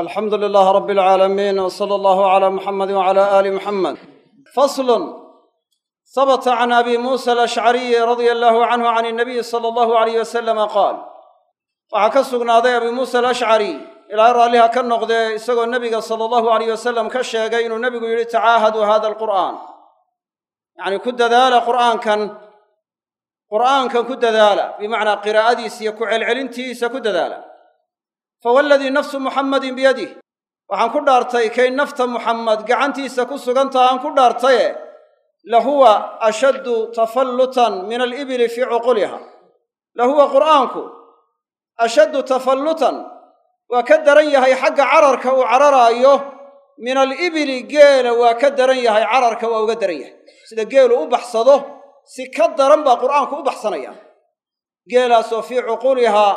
alxamdu lilaah rabi alcaalamiin w sala allahu calaa muxamedi wacala aali muxamed faslun habata can abi muusa alashcariyi radia allahu canhu can inabiyi sala allahu alayh wasalama qaal. Waxaa ka sugnaaday abi muusa alashcari ilaa raalliha ka noqdee isagoo nebiga sala allahu alayh wasalam ka sheegay inuu nebigu yidhi tacaahaduu hada alqur'aan. Yacni ku dadaala qur'aankan qur'aankan ku dadaala bimacnaa qiraa'adiisa iyo ku celcelintiisa ku dadaala fawalladii nafsu muxammadin biyadih waxaan ku dhaartay kay nafta muxammed gacantiisa ku sugantaha aan ku dhaartaye lahuwa ashaddu tafallutan min alibili fii cuquliha lahuwa qur'aanku ashaddu tafallutan waa ka daran yahay xagga cararka uu cararaayo min alibili geela waa ka daran yahay cararka waa uga daran yahay sida geelu u baxsado si ka daran baa qur'aanku u baxsanaya geelaasoo fii cuqulihaa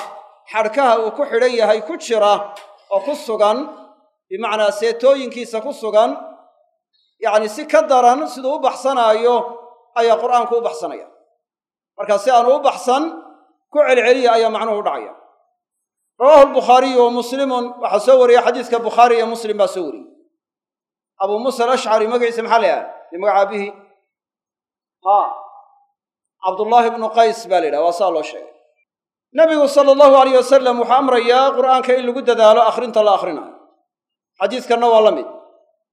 xadhkaha uu ku xidhan yahay ku jira oo ku sugan bimacnaa seetooyinkiisa ku sugan yacni si ka daran siduu u baxsanaayo ayaa qur'aanku u baxsanaya. Marka si aanu u baxsan ku celceliya ayaa macnuhu u dhacaya. Rawaahu albukhaariyu wa muslimun waxaa soo wariyey xadiiska bukhaari iyo muslim baa soo wariyey. Abuu muusa alashcari magaciisa maxaa la yidhaha? Dee magaca abihi ha cabdullaahi bnu qays baa la yidhaha waa saa loo sheegay nabigu sala allahu alayh wasalam wuxuu amrayaa qur'aanka in lagu dadaalo akhrinta la akhrinayo. Xadiiskanna waa la mid.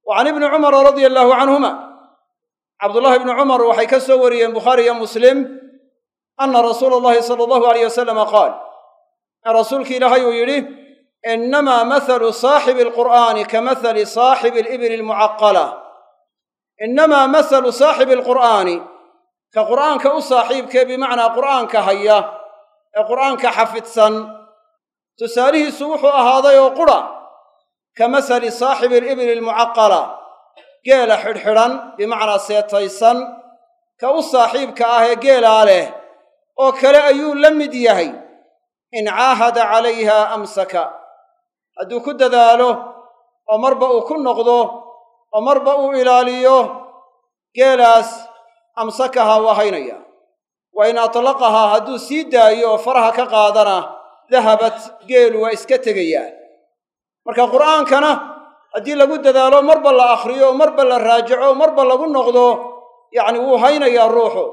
Wa can ibni cumara radia allaahu canhuma cabdullaahi ibni cumar waxay ka soo wariyeen bukhaari iyo muslim anna rasuula allahi sala allahu alayh wasalama qaal rasuulki ilaahay uu yidhi innamaa mathalu saaxibi alqur'aani ka mathali saaxibi alibili almucaqala innamaa mathalu saaxibi alqur'aani ka qur'aanka u saaxiibkee bimacnaa qur'aanka haya ee qur'aanka xafidsan tusaalihiisu wuxuu ahaaday oo qura ka masali saaxibi alibili almucaqala geela xidhxidhan bimacnaa seetaysan ka u saaxiibka ah ee geelaa leh oo kale ayuu la mid yahay in caahada calayha amsaka. Hadduu ku dadaalo oo marba uu ku noqdo oo marba uu ilaaliyo geelaas amsakahaa waa haynaya wa in atlaqahaa hadduu sii daayo oo faraha ka qaadana dahabat geelu waa iska tegayaa. Marka qur'aankana haddii lagu dadaalo marba la akhriyo marba la raajaco marba lagu noqdo yacni wuu haynayaa ruuxu.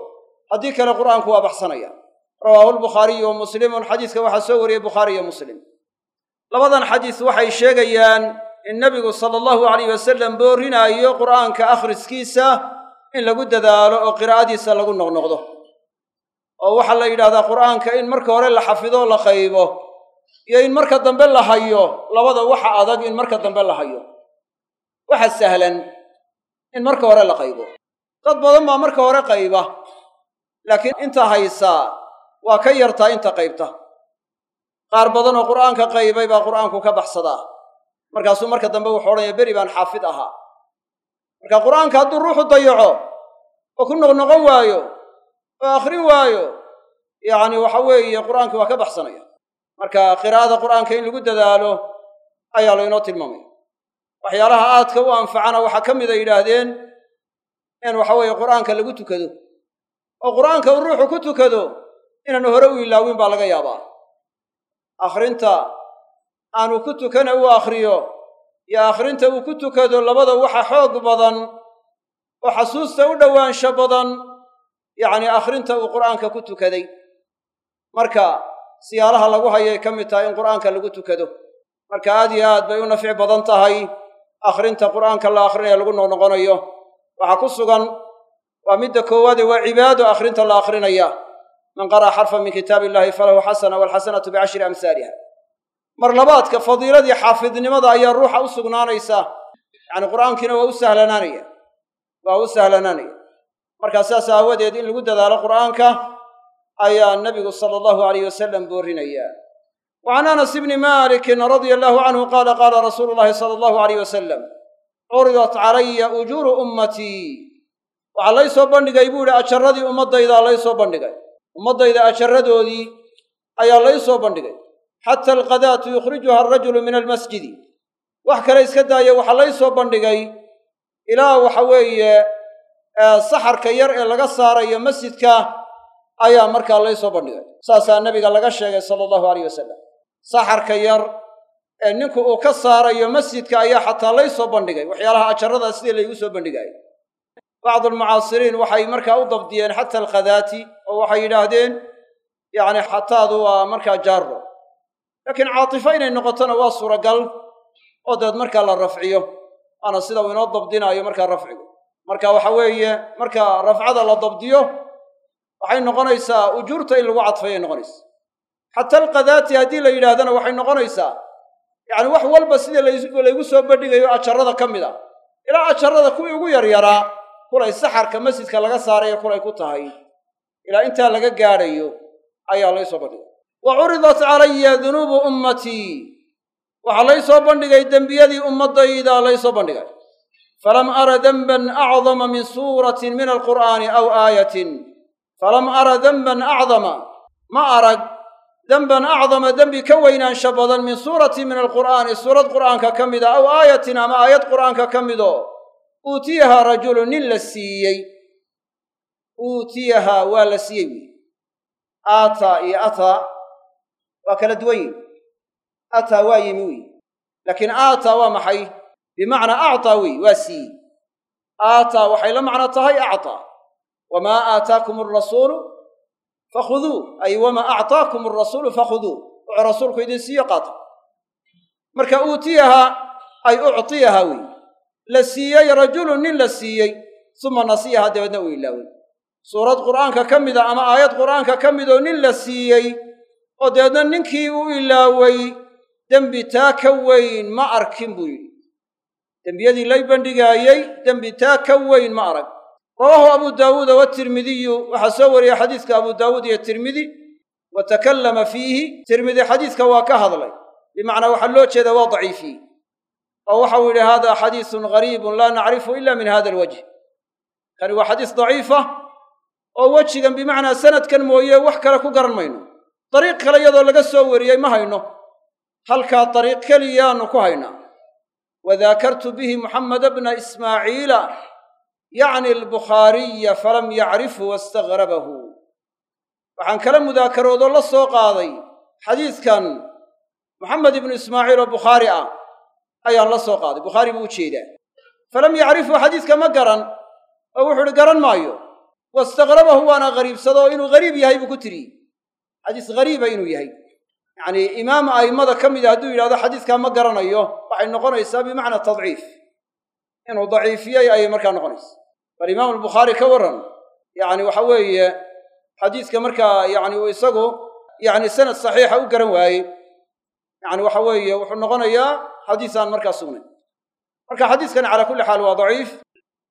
Haddii kale qur'aanku waa baxsanaya. Rawaahu lbukhaariyu wa muslimun xadiiska waxaa soo wariyey bukhaari iyo muslim. Labadan xadiis waxay sheegayaan in nebigu sala allahu alayh wasalam boorinaayo qur'aanka akhriskiisa in lagu dadaalo oo qiraa'adiisa lagu noqnoqdo oo waxaa la yidhahdaa qur'aanka in marka hore la xafido la qaybo iyo in marka dambe la hayo labada waxa adag in marka dambe la hayo. Waxa sahlan in marka hore la qaybo. Dad badan baa marka hore qayba laakiin inta haysaa waa ka yartaa inta qaybta. Qaar badan oo qur'aanka qaybay baa qur'aanku ka baxsadaa. Markaasuu marka dambe wuxuu odhanaya beri baan xaafid ahaa. Marka qur'aanka hadduu ruuxu dayaco oo ku noqnoqon waayo oo akhrin waayo. Yacni waxa weeye qur'aankii waa ka baxsanaya. Marka qiraa'ada qur'aanka in lagu dadaalo ayaa laynoo tilmaamaya. Waxyaalaha aadka u anfacana waxaa ka mid a yidhaahdeen in waxa weeye qur'aanka lagu tukado. Oo qur'aanka uu ruuxu ku tukado inaanu hore u ilaawin baa laga yaabaa. Akhrinta aanu ku tukana uu akhriyo iyo akhrinta uu ku tukado labada waxa xoog badan oo xasuusta u dhowaansho badan yacni akhrinta uu qur'aanka ku tukaday. Marka siyaalaha lagu hayay ka mid tahay in qur'aanka lagu tukado. Marka aad iyo aad bay u nafci badan tahay akhrinta qur'aanka la akhrinayo lagu noqnoqonayo. Waxaa ku sugan waa midda koowaade waa cibaado akhrinta la akhrinaya. Man qara'a xarfan min kitaabi illahi falahu xasana walxasanatu bicashri amhaaliha mar labaadka fadiiladii xaafidnimada ayaa ruuxa u sugnaanaysa. Yacni qur'aankiina waa u sahlanaanaya. Waa u sahlanaanaya markaa sidaas aawadeed in lagu dadaalo qur'aanka ayaa nabigu sala allahu alayh wasalam boorinaya. Wa can anas ibni malikin radia allahu canhu qaala qaala rasuulu llahi sala allahu alayh wasalam curidat calaya ujuuru ummatii waxaa lay soo bandhigay buu ihi ajarradii ummaddaydaa lay soo bandhigay. Ummaddayda ajarradoodii ayaa lay soo bandhigay. Xata alqadaatu yukhrijuha arajulu min almasjidi. Wax kale iska daaya waxaa lay soo bandhigay ilaa waxa weeye saxarka yar ee laga saarayo masjidka ayaa markaa lay soo bandhigay. Saasaa nebiga laga sheegay sala allahu alayh wasalam saxarka yar ee ninku uu ka saarayo masjidka ayaa xataa lay soo bandhigay. Waxyaalaha ajarradaa sidii laygu soo bandhigaayo bacdu almucaasiriin waxay markaa u dabdiyeen xata alkhadaati oo waxay yidhaahdeen yacni xataadu waa markaa jaaro laakiin caatifo inay noqotona waa suuragal oo deed markaa la rafciyo waana sida uu inoo dabdinaayo markaa rafcigu marka waxa weeye marka rafcada la dabdiyo waxay noqonaysaa ujuurta in lagu cadfayay noqonaysaa xata alkhadaati haddii la yidhaahdana waxay noqonaysaa yacni wax walba sidii laygu soo bandhigayo ajarrada ka mid a. Ilaa ajarrada kuwii ugu yaryaraa kulay saxarka masjidka laga saarayo kulay ku tahay. Ilaa intaa laga gaadhayo ayaa lay soo bandhigay. Wa curidat calaya dunuubu ummatii waxaa lay soo bandhigay dembiyadii ummaddayda lay soo bandhigay falam ara denban acdama min suuratin min alqur'aani aw aayatin falam ara denban acdama ma arag denban acdama dembi ka weynaansha badan min suuratin min alqur'aani suurad qur'aanka ka mida aw aayatin ama aayad qur'aanka ka mido uutiyahaa rajulu nin la siiyey uutiyahaa waa la siiyey wy aataa iyo ataa waa kala duwan yihiin ataa waa yimi wey laakiin aataa waa maxay bimacnaa actaa wey waa siiyey. Aataa waxay la macno tahay actaa wamaa aataakum alrasuulu fakhuduu. Ay wamaa actaakum alrasuulu fakhuduu. Wuxuu rasuulku idin siiyo qaata marka uutiyahaa ay uctiyahaa wey la siiyey rajulun nin la siiyey. Suma nasiyaha dabeedna uu ilaaway. Suurad qur'aanka ka mida ama aayad qur'aanka ka midoo nin la siiyey oo dabeedna ninkii u ilaaway dembi taa ka weyn ma arkin buu yidhi dembiyadii lay bandhigaayey dembi taa ka weyn ma arag rawaahu abu daawuuda watirmidiyu waxaa soo wariyey xadiiska abu daawuud iyo tirmidi wa takallama fiihi tirmidi xadiiska waa ka hadlay bimacnaa waxaa loo jeedaa waa daciifiyey oo waxau yidhi hada xadiisun gariibun laa nacrifu ila min hada alwajh kani waa xadiis daciifa oo wejigan bimacnaa sanadkan mooye wax kale ku garan mayno dariiq kale iyadoo laga soo wariyey ma hayno halkaa dariiq keliyaannu ku haynaa wadaakartu bihi muxameda bna ismaaciila yacni albukhaariya falam yacrifu wastagrabahu waxaan kala mudaakaroodoo la soo qaaday xadiiskan moxamed ibnu ismaaciil oo bukhaari ah ayaan la soo qaaday bukhaari buu u jeedaa falam yacrifu xadiiska ma garan oo wuxuu uhi garan maayo wastagrabahu waana gariibsado inuu gariib yahay buu ku tiriyey xadiis gariiba inuu yahay yacnii imaam a'immada ka mida hadduu yidhahdo xadiiskaa ma garanayo waxay noqonaysaa bimacnaa tadciif. Inuu daciifiyey ayay markaa noqonaysa bal imaamu albukhaari ka warran yacni waxa weeye xadiiska markaa yacni uu isagu yacni sanad saxiixa u garan waayey. Yacni waxa weeye wuxuu noqonayaa xadiis aan markaa sugnayn. Marka xadiiskani calaa kulli xaal waa daciif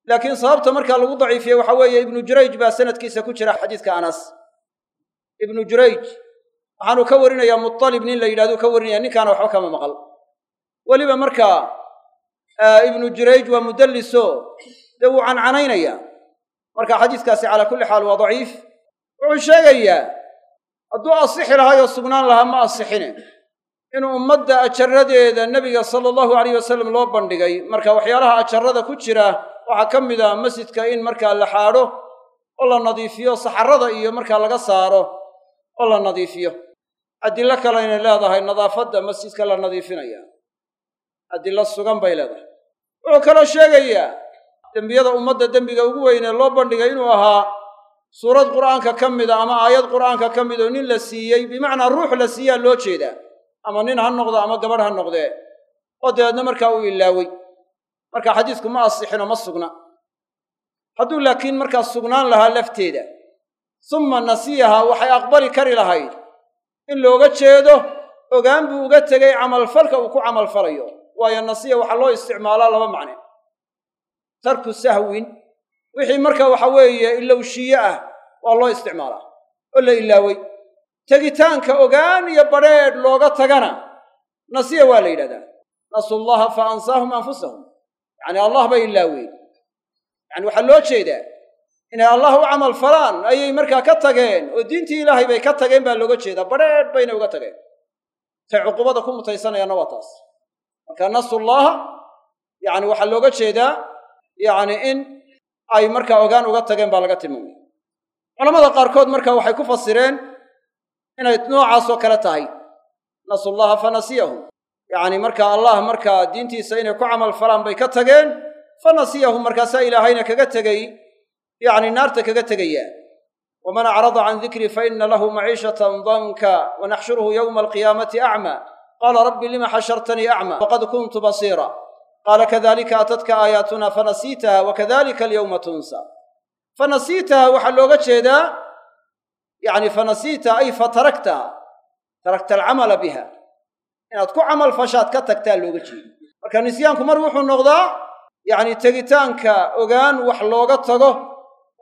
laakiin sababta markaa lagu daciifiyey waxa weeye ibnu jurayj baa sanadkiisa ku jira xadiiska anas. Ibnu jurayj waxaanu ka warinayaa mutalib nin la yidhahdo ka warinaya ninkaana waxba kama maqal. Weliba markaa ibnu jurayj waa mudalliso dee wuu cancanaynaya marka xadiiskaasi calaa kulli xaal waa daciif. Wuxuu sheegayaa hadduu asixi lahaayoo sugnaan lahaa ma asixine. Inuu ummadda ajaradeeda nebiga sala allahu alayh wasalam loo bandhigay marka waxyaalaha ajarada ku jira waxaa ka mid ah masjidka in markaa la xaadho oo la nadiifiyo saxarada iyo markaa laga saaro oo la nadiifiyo adillo kalena leedahay nadaafadda masjidka la nadiifinaya. Adillo sugan bay leedahay. Wuxuu kaloo sheegayaa dembiyada ummadda dembiga ugu weynee loo bandhigay inuu ahaa suurad qur'aanka ka mida ama aayad qur'aanka ka mid oo nin la siiyey bimacnaa ruux la siiyaa loo jeedaa ama nin ha noqdo ama gabadh ha noqdee. Oo dabeedna markaa uu ilaawey marka xadiisku ma asixinoo ma sugna. Hadduu laakiin markaa sugnaan lahaa lafteeda summa nasiyaha waxay aqbali kari lahayd in looga jeedo ogaan buu uga tegay camalfalka uu ku camalfalayo waayo nasiya waxaa loo isticmaalaa laba macne tarku sahwin wixii marka waxa weeye ilowshiye ah waa loo isticmaalaa oo la ilaawey tegitaanka ogaan iyo badrheedh looga tagana nasiya waa la yidhahdaa nasu llaha fa ansaahum anfusahum. Yacni allah bay ilaaween. Yacani waxaa loo jeedaa inay allah u camal falaan ayay markaa ka tageen oo diintii ilaahay bay ka tageen baa looga jeedaa badrheedh bayna uga tageen. Tay cuqubada ku mutaysanayaanna waa taas. Marka nasullaaha yacni waxaa looga jeedaa yacni in ay markaa ogaan uga tageen baa laga tilmaamaya culamada qaarkood marka waxay ku fasireen inay noocaasoo kale tahay. Nasullaha fa nasiyahum yacni markaa allah markaa diintiisa inay ku camal falaan bay ka tageen fa nasiyahum markaasaa ilaahayna kaga tegey yacni naarta kaga tegaya waman acrada can dikrii fa ina lahu maciishatan danka wanaxshuruhu yowma alqiyaamati acmaa qaala rabbi lima xashartanii acmaa waqad kuntu basiira. Qaala kadalika atadka aayaatuna fanasiitaha wakadalika alyowma tunsa. Fanasiitaha waxaa looga jeedaa yacni fanasiita ay fataraktaha tarakta alcamala biha. Inaad ku camal fashaad ka tagtaa looga jeeda marka nisyaanku mar wuxuu noqdaa yacni tegitaanka ogaan wax looga tago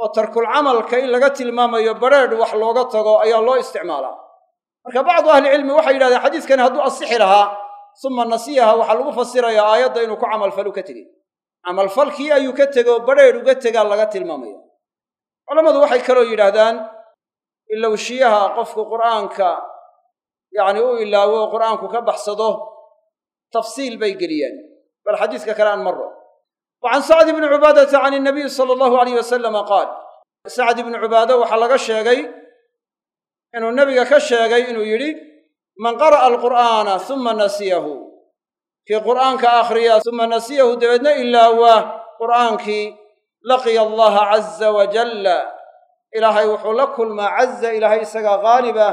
oo tarkulcamalka in laga tilmaamayo badrheedh wax looga tago ayaa loo isticmaalaa. Marka bacdu ahlicilmi waxay yidhahdeen xadiiskani hadduu asixi lahaa suma nasiyaha waxaa lagu fasirayaa aayadda inuu ku camalfalu ka tegey. Camalfalkii ayuu ka tego badrheedh uga tegaa laga tilmaamaya culammadu waxay kaloo yidhaahdaan ilowshiyaha qofku qur'aanka yacni u ilaawo oo qur'aanku ka baxsado tafsiil bay geliyeen bal xadiiska kale aan maro wa can sacd ibni cubaadata can inabiyi sala allahu alayh wasalama qaal sacd ibni cubaada waxaa laga sheegay inuu nebiga ka sheegay inuu yidhi man qara'a alqur'aana suma nasiyahu kii qur'aanka akhriya suma nasiyahu dabeedna ilaawa qur'aankii laqiya allaha caza wajalla ilaahay wuxuu la kulmaa caza ilaahay isagaa qaalibah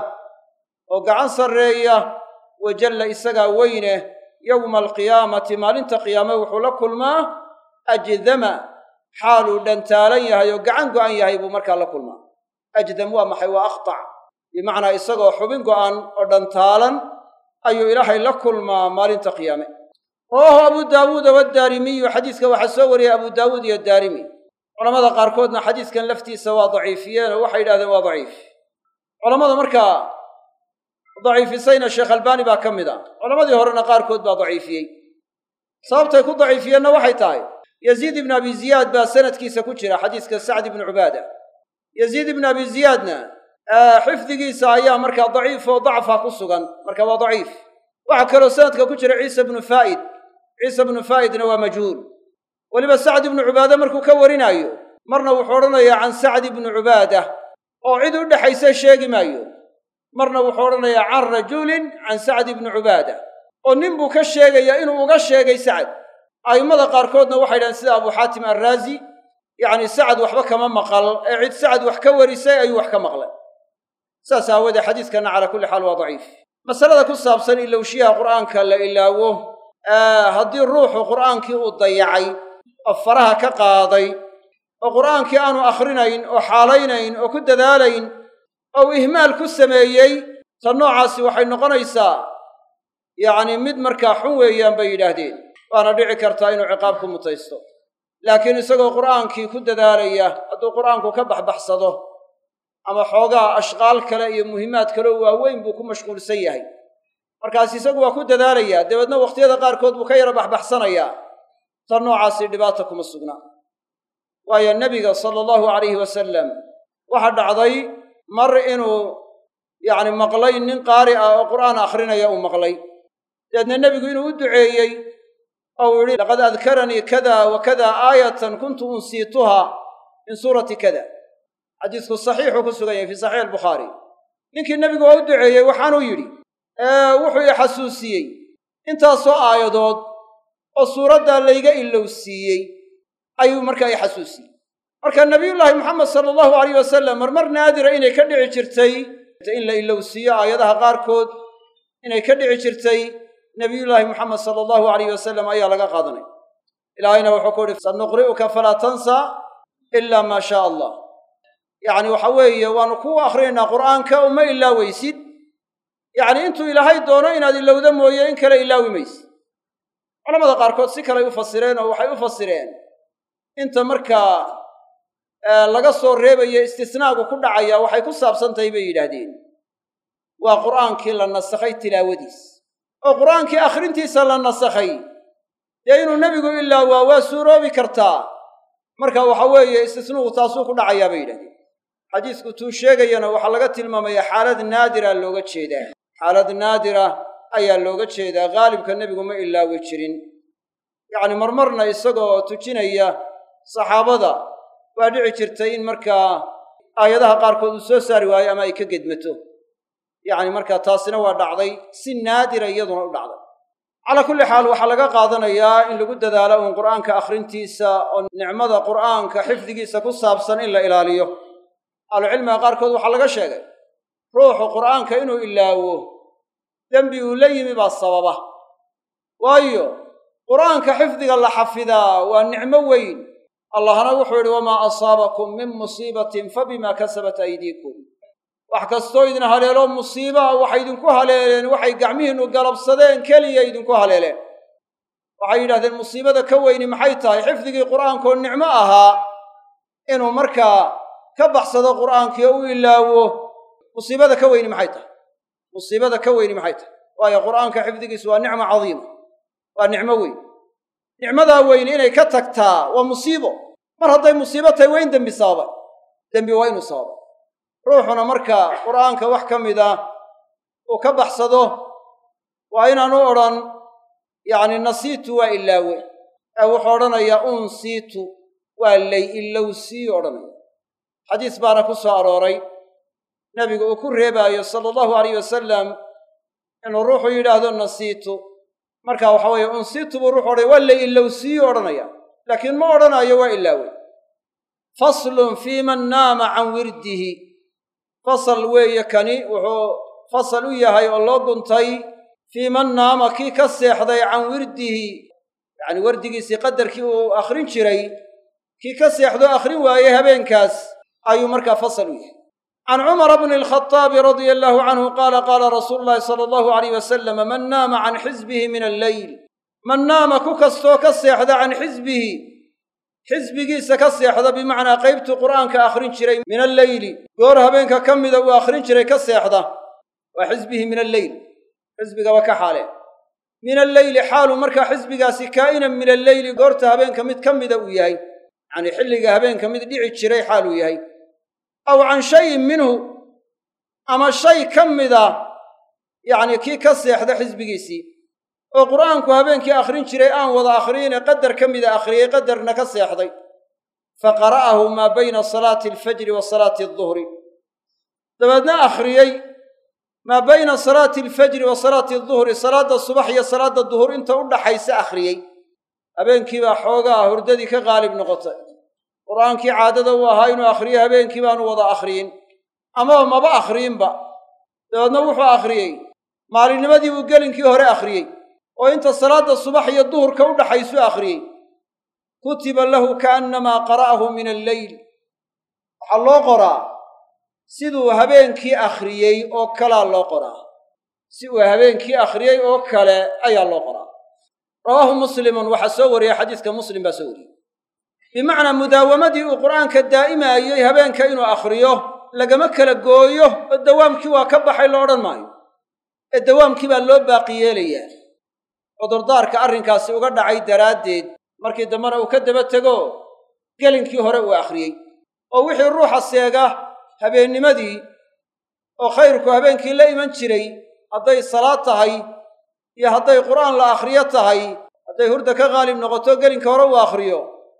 oo gacan sarreeya wajalla isagaa weyne yowma alqiyaamati maalinta qiyaame wuxuu la kulmaa ajdama xaaluu dhantaalan yahay oo gacan go'an yahay buu markaa la kulmaa ajdam waa maxay waa aqtac bimacnaa isagoo xubin go'an oo dhantaalan ayuu ilaahay la kulmaa maalinta qiyaame rawaahu abu daawuuda waddaarimiyu xadiiska waxaa soo wariyey abu daawuud iyo daarimi culamada qaarkoodna xadiiskan laftiisa waa daciifiyeen oo waxay yidhahdeen waa daciif culammada markaa daciifisayna sheekh albaani baa ka mid a culammadii horena qaarkood baa daciifiyey sababtay ku daciifiyeenna waxay tahay yaziid ibnu abi ziyaad baa sanadkiisa ku jira xadiiska sacd ibnu cubaada yaziid ibnu abi ziyaadna xifdigiisa ayaa markaa daciif oo dacfa ku sugan marka waa daciif waxaa kaloo sanadka ku jira ciisa bnu faa'id ciisa bnu faa'idna waa majhuul weliba sacd ibnu cubaada markuu ka warinaayo marna wuxuu odhanayaa can sacd ibni cubaada oo cid u dhexaysa sheegi maayo marna wuxuu odhanayaa can rajulin can sacd ibni cubaada oo nin buu ka sheegayaa inuu uga sheegay sacd a'immada qaarkoodna waxay dhahen sida abu xaatim arraazi yacni sacad waxba kama maqal ee cid sacad wax ka warisay ayuu wax ka maqlay. Saas aawoodee xadiiskanna calaa kulli xaal waa daciif. Masalada ku saabsan ilowshiyaha qur'aanka la ilaawo haddii ruuxu qur'aankii uu dayacay oo faraha ka qaaday oo qur'aankii aanu akhrinayn oo xaalaynayn oo ku dadaalayn oo ihmaal ku sameeyey ta noocaasi waxay noqonaysaa yacni mid markaa xun weeyaan bay yidhaahdeen waana dhici kartaa inuu ciqaab ku mutaysto. Laakiin isagoo qur'aankii ku dadaalaya hadduu qur'aanku ka baxbaxsado ama xoogaa ashqaal kale iyo muhiimaad kaleo waaweyn buu ku mashquulsan yahay. Markaas isagu waa ku dadaalayaa dabeedna wakhtiyada qaarkood buu ka yara baxbaxsanayaa ta noocaasi dhibaata kuma sugna. Waayo nebiga sala allahu calayhi wasalam waxaa dhacday mar inuu yacni maqlay nin qaari ah oo qur'aan akhrinaya uu maqlay. Dabeedna nebigu inuu u duceeyey oo uu yidhi laqad adkaranii kada wa kada aayatan kuntu unsiituha min suurati kada xadiisku saxiixuu ku sugan yahay fii saxiix albukhaari ninkii nebigu waa u duceeyey waxaanuu yidhi wuxuu i xasuusiyey intaasoo aayadood oo suuraddaa layga ilowsiiyey ayuu markaa i xasuusiyey marka nabiyullaahi moxamed sala allahu alayh wasalam marmar naadira inay ka dhici jirtay in la ilowsiiyo aayadaha qaarkood inay ka dhici jirtay nabiyullaahi moxamed sala allahu alayh wasalam ayaa laga qaadanaya ilaahayna wuxuu ku uhi sanuqri'uka falaa tansa ila maa shaa allah. Yacni waxa weeye waanu kuu akhrinaynaa qur'aanka uma ilaaweysid yacni intuu ilaahay doono inaad ilowda mooye in kale ilaawi maysid culamada qaarkood si kaley u fasireen oo waxay u fasireen inta markaa laga soo reebayo istisnaagu ku dhacaya waxay ku saabsan tahay bay yidhaahdeen. Waa qur'aankii la nasakhay tilaawadiis oo qur'aankii akhrintiisa la nasakhay. Dee inuu nebigu ilaawaa waa suuroobi kartaa marka waxa weeye istisnuhu taasuu ku dhacayaa bay yidhahdeen. Xadiisku tuu sheegayana waxaa laga tilmaamaya xaalad naadira looga jeedaa. Xaalad naadira ayaa looga jeedaa haalibka nebigu ma ilaawi jirin. Yacni marmarna isagoo tujinaya saxaabada waa dhici jirtay in markaa aayadaha qaarkood uu soo saari waayo ama ay ka gedmato yacni markaa taasina waa dhacday si naadira iyaduna u dhacday. Calaa kulli xaal waxaa laga qaadanayaa in lagu dadaalo uun qur'aanka akhrintiisa oo nicmada qur'aanka xifdigiisa ku saabsan in la ilaaliyo. Ahlucilmiga qaarkood waxaa laga sheegay ruuxu qur'aanka inuu ilaawo dembi uu la yimi baa sababa. Waayo qur'aanka xifdiga la xafidaa waa nicmo weyn. Allahna wuxuu yidhi wamaa asaabakum min musiibatin fabima kasabat aydiikum wax kastoo idin haleelo musiiba waxay idinku haleeleen waxay gacmihiinnu galabsadeen keliya idinku haleeleen. Waxay yidhahdeen musiibada ka weyni maxay tahay? Xifdigii qur'aankoo nicmo ahaa inuu markaa ka baxsado qur'aankii oo u ilaawo musiibada ka weyni maxay tahay? Musiibada ka weyni maxay tahay? Waayo qur'aanka xifdigiisu waa nicmo cadiima waa nicmo weyn. Nicmadaa weyn inay ka tagtaa waa musiibo. Mar hadday musiibo tahay waa in dembi sababa dembi waa inuu sababa ruuxuna marka qur'aanka wax ka mid ah uu ka baxsado waa inaanu odhan yacni nasiitu waa ilaawe ee wuxuu odhanayaa unsiitu waa lay ilowsii odhanaya. Xadiis baana ku soo arooray. Nebigu uu ku reebaayo sala allahu alayh wasalam inuu ruuxu yidhaahdo nasiitu. Marka waxa weeye unsiitu buu ruuxu odhanaya waa lay ilowsiiyu odhanaya. Laakiin ma odhanaayo waa ilaawe faslun fii man naama can wirdihi fasal weeye kani wuxuu fasal u yahay oo loo guntay fii man naama kii ka seexday can wirdihi. Yacni wardigiisii qadarkii uu akhrin jiray kii ka seexdoo akhrin waayey habeenkaas ayuu markaa fasal u yahay. Can cumara bni alkhaaabi radia allaahu canhu qaala qaala rasuulu llahi sala allahu alayh wasalama man naama can xisbihi min alleyl man naama ku kastoo ka seexda can xisbihi xisbigiisa ka seexda bimacnaa qaybtuu qur'aanka akhrin jiray min alleyli goor habeenka ka mida uu akhrin jiray ka seexda waa xisbihi min alleyl xisbigaba ka xaale. Min alleyli xaalu markaa xisbigaasi kaa'inan min alleyli goorta habeenka mid ka mida uu yahay. Yacnii xilliga habeenka mid dhici jiray xaaluu yahay. Aw can shayin minhu ama shay ka mida yacnii kii ka seexda xisbigiisii oo qur'aanku habeenkii akhrin jiray aan wada akhriine qadar ka mida akhriyey qadarna ka seexday. Fa qara'ahu maa bayna salaati alfajri wa salaati alduhri dabeedna akhriyey maa bayna salaati alfajri wa salaati alduhri salaadda subax iyo salaadda duhur inta u dhaxaysa akhriyey habeenkiibaa xoogaa hurdadii ka qaalib noqotay. Qur'aankii caadada uu ahaa inuu akhriyo habeenkii baanu wada akhriyin. Amaba maba akhriinba dabeedna wuxuu akhriyey maalinnimadii buu gelinkii hore akhriyey oo inta salaadda subax iyo duhurka u dhaxaysuu akhriyey kutiba lahu kaannamaa qara'ahu min alleyl waxaa loo qoraa siduu habeenkii akhriyey oo kalaa loo qoraa. Si uu habeenkii akhriyey oo kale ayaa loo qoraa. Rawaahu muslimun waxaa soo wariyey xadiiska muslim baa soo wariyey. Bimacnaa mudaawamadii uu qur'aanka daa'imaayey habeenka inuu akhriyo lagama kala gooyo oo dawaamkii waa ka baxay lo odhan maayo. Ee dawaamkii baa loo baaqi yeelayaa cudurdaarka arrinkaasi uga dhacay daraaddeed markii dambena uu ka daba tego gelinkii hore uu akhriyey. Oo wixii ruuxa seega habeennimadii oo khayrku habeenkii la iman jiray hadday salaad tahay iyo hadday qur'aan la akhriyo tahay hadday hurda ka qaalib noqoto gelinka hore uu akhriyo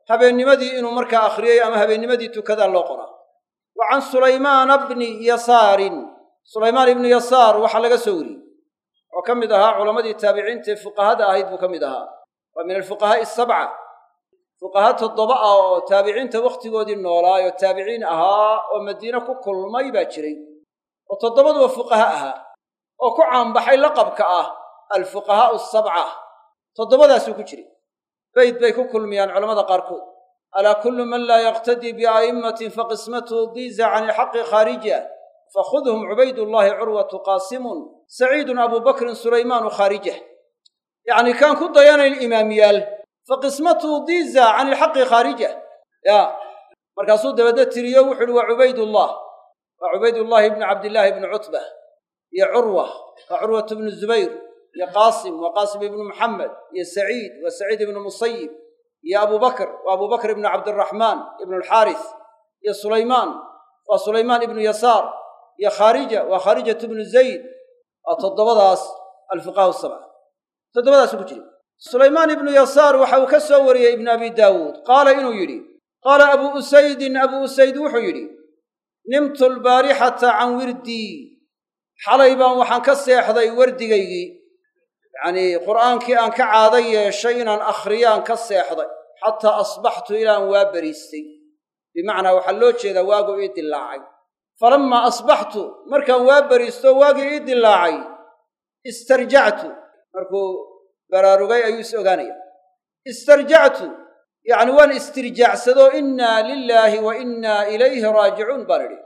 habeennimadii inuu markaa akhriyey ama habeennimadii tukadaa loo qoraa. Wa can sulaymaana bni yasaarin sulaymaan ibnu yasaar waxaa laga soo wariyey oo ka mid ahaa culammadii taabiciintaee fuqahada ahayd buu ka mid ahaa. Waa min alfuqahaa'i asabca fuqaha toddoba ah oo taabiciinta wakhtigoodii noolaay oo taabiciin ahaa oo madiine ku kulmay baa jiray. Oo toddobaduba fuqaha ahaa. Oo ku caanbaxay laqabka ah alfuqahaa'u asabca toddobadaasuu ku jiray. Bayd bay ku kulmiyaan culammada qaarkood. Alaa kullu man laa yaqtadii bia'immatin faqismatuhu diiza can ilxaqi khaarija fakhudhum cubaydullaahi curwatu qaasimun saciidun abuu bakrin sulaymaanu khaarijah yacnii kaan ku dayanayn imaamyaal fa qismatuhu diiza can ilxaqi khaarija ya markaasuu dabadna tiriyo wuxu uhi waa cubaydullah waa cubaydullaahi ibnu cabdillaahi ibnu cutba iyo curwa waa curwatu ibnu zubayr iyo qaasim waa qaasim ibnu muxamed iyo saciid waa saciid ibnu musayib iyo abuu bakr waa abuu bakr ibnu cabdiraxmaan ibnu alxaaris iyo sulaymaan waa sulaymaan ibnu yasaar iyo khaarija waa khaarijatu ibnu zayd waa toddobadaas alfuqaha sabca toddobadaasu ku jiri. Sulaymaan ibnu yasaar waxa uu ka soo wariyey ibnu abi daawuud. Qaala inuu yidhi qaala abuu usaydin abuu usayd wuxuu yidhi nimtu albaarixata can wirdii xalay baan waxaan ka seexday wardigaygii. Yacnii qur'aankii aan ka caado yeeshay inaan akhriyaan ka seexday xataa asbaxtu ilaan waa beriistay bimacnaa waxaa loo jeedaa waagu ii dilaacay falammaa asbaxtu markaan waa beriisto waagii ii dilaacay istarjactu. Markuu baraarugay ayuu is ogaanaya istarjactu yacni waan istirjaacsadoo innaa lilaahi wa innaa ilayhi raajicuun baan idhi.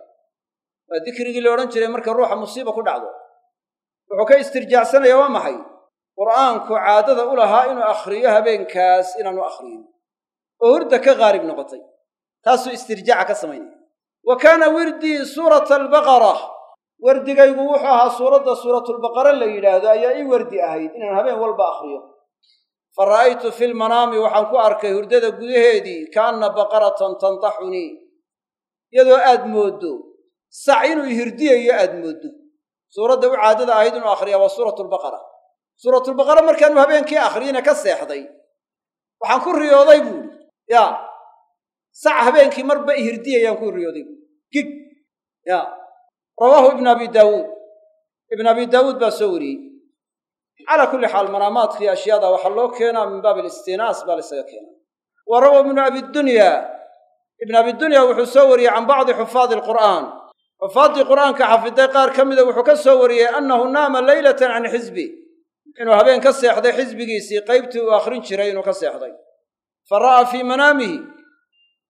Waa dikrigii la odhan jiray marka ruuxa musiiba ku dhacdo. Wuxuu ka istirjaacsanaya waa maxay? Qur'aanku caadada u lahaa inuu akhriyo habeenkaas inaanu akhriyin. Oo hurda ka qaalib noqotay. Taasuu istirjaaca ka samaynaya wa kaana wirdii suurata albaqara wardigaygu wuxuu ahaa suuradda suuratulbaqara la yidhaahdo ayaa ii wardi ahayd inaan habeen walba akhriyo. Fa ra'aytu fi lmanaami waxaan ku arkay hurdada gudaheedii kaanna baqaratan tantaxunii iyadoo aad mooddo sac inuu hirdiyayo aad mooddo. Suuradda u caadada ahayd inuu akhriyaa waa suuratulbaqara suuratulbaqara markaanu habeenkii akhriyina ka seexday waxaan ku riyooday buuhi yaa sac habeenkii marba i hirdiyayaan ku riyooday buui gig ya. Rawaahu ibnu abi daawuud ibn abi daawuud baa soo wariyey. Calaa kulli xaal manaamaadkii ashyaada waxaa loo keenaa min baab alistinaas baa laysaga keenaa. Wa rawa ibnu abidunya ibn abidunya wuxuu soo wariyey can bacdi xufaadi alqur'aan. Xufaaddii qur'aanka xafiday qaar ka mida wuxuu ka soo wariyey annahu naama leylatan can xisbi. Inuu habeen ka seexday xisbigiisii qaybtii uu akhrin jiray inuu ka seexday. Fa ra'aa fii manaamihi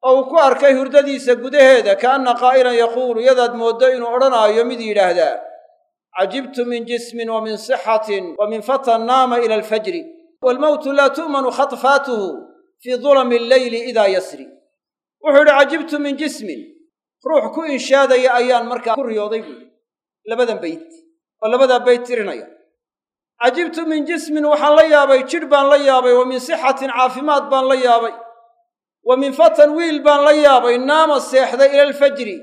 oo uu ku arkay hurdadiisa gudaheeda kaanna qaa'ilan yaquulu yadaad mooddo inuu odhanaayo mid yidhaahdaa cajibtu min jismin wa min sixatin wa min fatan ila alfajri waalmowtu laa tu'manu khatfaatuhu fii dulami alleyli idaa yasri. Wuxuu yidhi cajibtu min jismin. Ruux ku inshaadaya ayaan markaa ku riyooday buui labadan beyt oo labadaa beyt tirinaya. Cajibtu min jismin waxaan la yaabay jidh baan la yaabay wa min sixatin caafimaad baan la yaabay wa min fatan wiil baan la yaabay naama seexday ila alfajri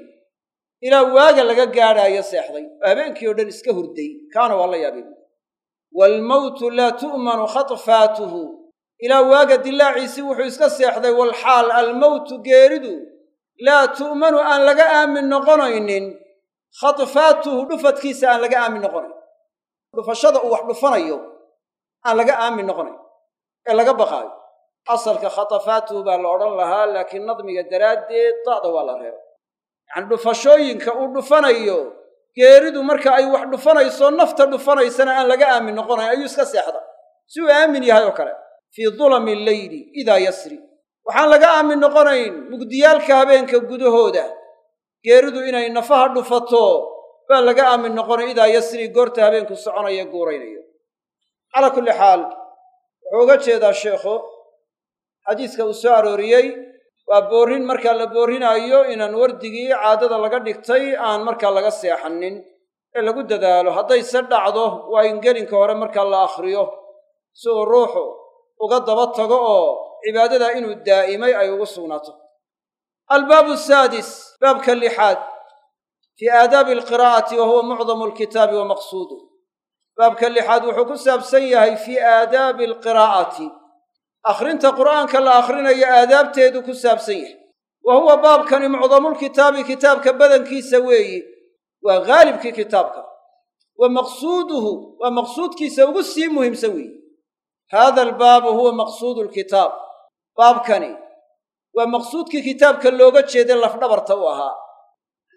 ilaa waaga laga gaadhaayo seexday. Oo habeenkii oo dhan iska hurday kaana waa la yaabay waalmowtu laa tu'manu khatfaatuhu. Ilaa waaga dilaaciisii wuxuu iska seexday walxaal almowtu geeridu laa tu'manu aan laga aamin noqonaynin. Khatfaatuhu dhufadkiisa aan laga aamin noqonayn dhufashada uu wax dhufanayo aan laga aamin noqonayn ee laga baqaayo asalka khatafaatuhu baa la odhan lahaa laakiin nadmiga daraaddeed da'da waa la reebay. Yacani dhufashooyinka uu dhufanayo geeridu marka ay wax dhufanayso nafta dhufanaysana aan laga aamin noqonayn ayuu iska seexda si uu aamin yahay oo kale fii dulami alleyli idaa yasri. Waxaan laga aamin noqonayn mugdiyaalka habeenka gudahooda. Geeridu inay nafaha dhufato baa laga aamin noqonay idaa yasri goorta habeenku soconaya guuraynayo. Calaa kulli xaal wuxuu uga jeedaa sheekhu xadiiska uu soo arooriyey waa boorrin markaa la boorrinaayo inaan wardigii caadada laga dhigtay aan markaa laga seexanin ee lagu dadaalo hadday se dhacdo waa in gelinka hore markaa la akhriyo. Si uu ruuxu uga daba tago oo cibaadadaa inuu daa'imay ay ugu sugnaato albaabu asaadis baabka lixaad fii aadaabi alqiraa'ati wa huwa mucdamu alkitaabi wa maqsuuduh baabka lixaad wuxuu ku saabsan yahay fii aadaabi alqiraa'ati akhrinta qur'aanka la akhrinayo aadaabteedu ku saabsan yahay. Wa huwa baabkani mucdamulkitaabi kitaabka badankiisa weeyi waa haalibkii kitaabka. Wa maqsuuduhu waa maqsuudkiisa ugu sii muhiimsan weeyi. Haada albaabu huwa maqsuudu lkitaab baabkani waa maqsuudkii kitaabka looga jeeday lafdhabarta u ahaa.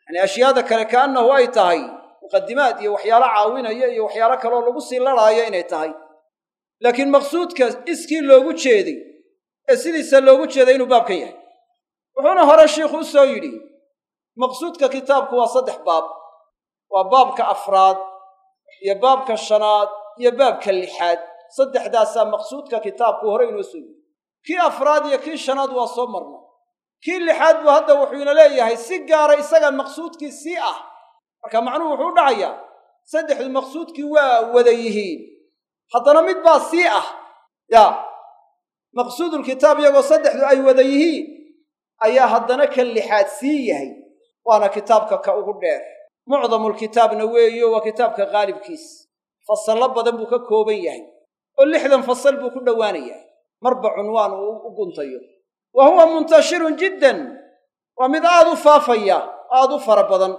Yacnii ashyaada kale kaannahu ay tahay muqadimaad iyo waxyaalo caawinaya iyo waxyaalo kaloo lagu sii laraayo inay tahay laakiin maqsuudka iskii loogu jeeday ee sidiisa loogu jeeday inuu baabkan yahay wuxuuna hore shiikhu u soo yidhi maqsuudka kitaabku waa saddex baab waa baabka afraad iyo baabka shanaad iyo baabka lixaad saddexdaasaa maqsuudka kitaabku hore inoo soo yidhi kii afraad iyo kii shanaad waa soo marna kii lixaad buu hadda wuxuuna leeyahay si gaara isaga maqsuudkii sii ah marka macnuhu wuxuu u dhacayaa saddexdu maqsuudkii waa wada yihiin haddana mid baa sii ah. Yaa maqsuudulkitaab iyagoo saddexdu ay wada yihiin ayaa haddana ka lixaad sii yahay waana kitaabka ka ugu dheer. Mucdamulkitaabna weeyo waa kitaabka qaalibkiis. Fasallo badan buu ka kooban yahay oo lixdan fasal buu ku dhowaanayaa marba cunwaan uu u guntayo. Wa huwa muntashirun jiddan waa mid aad u faafaya aad u fara badan.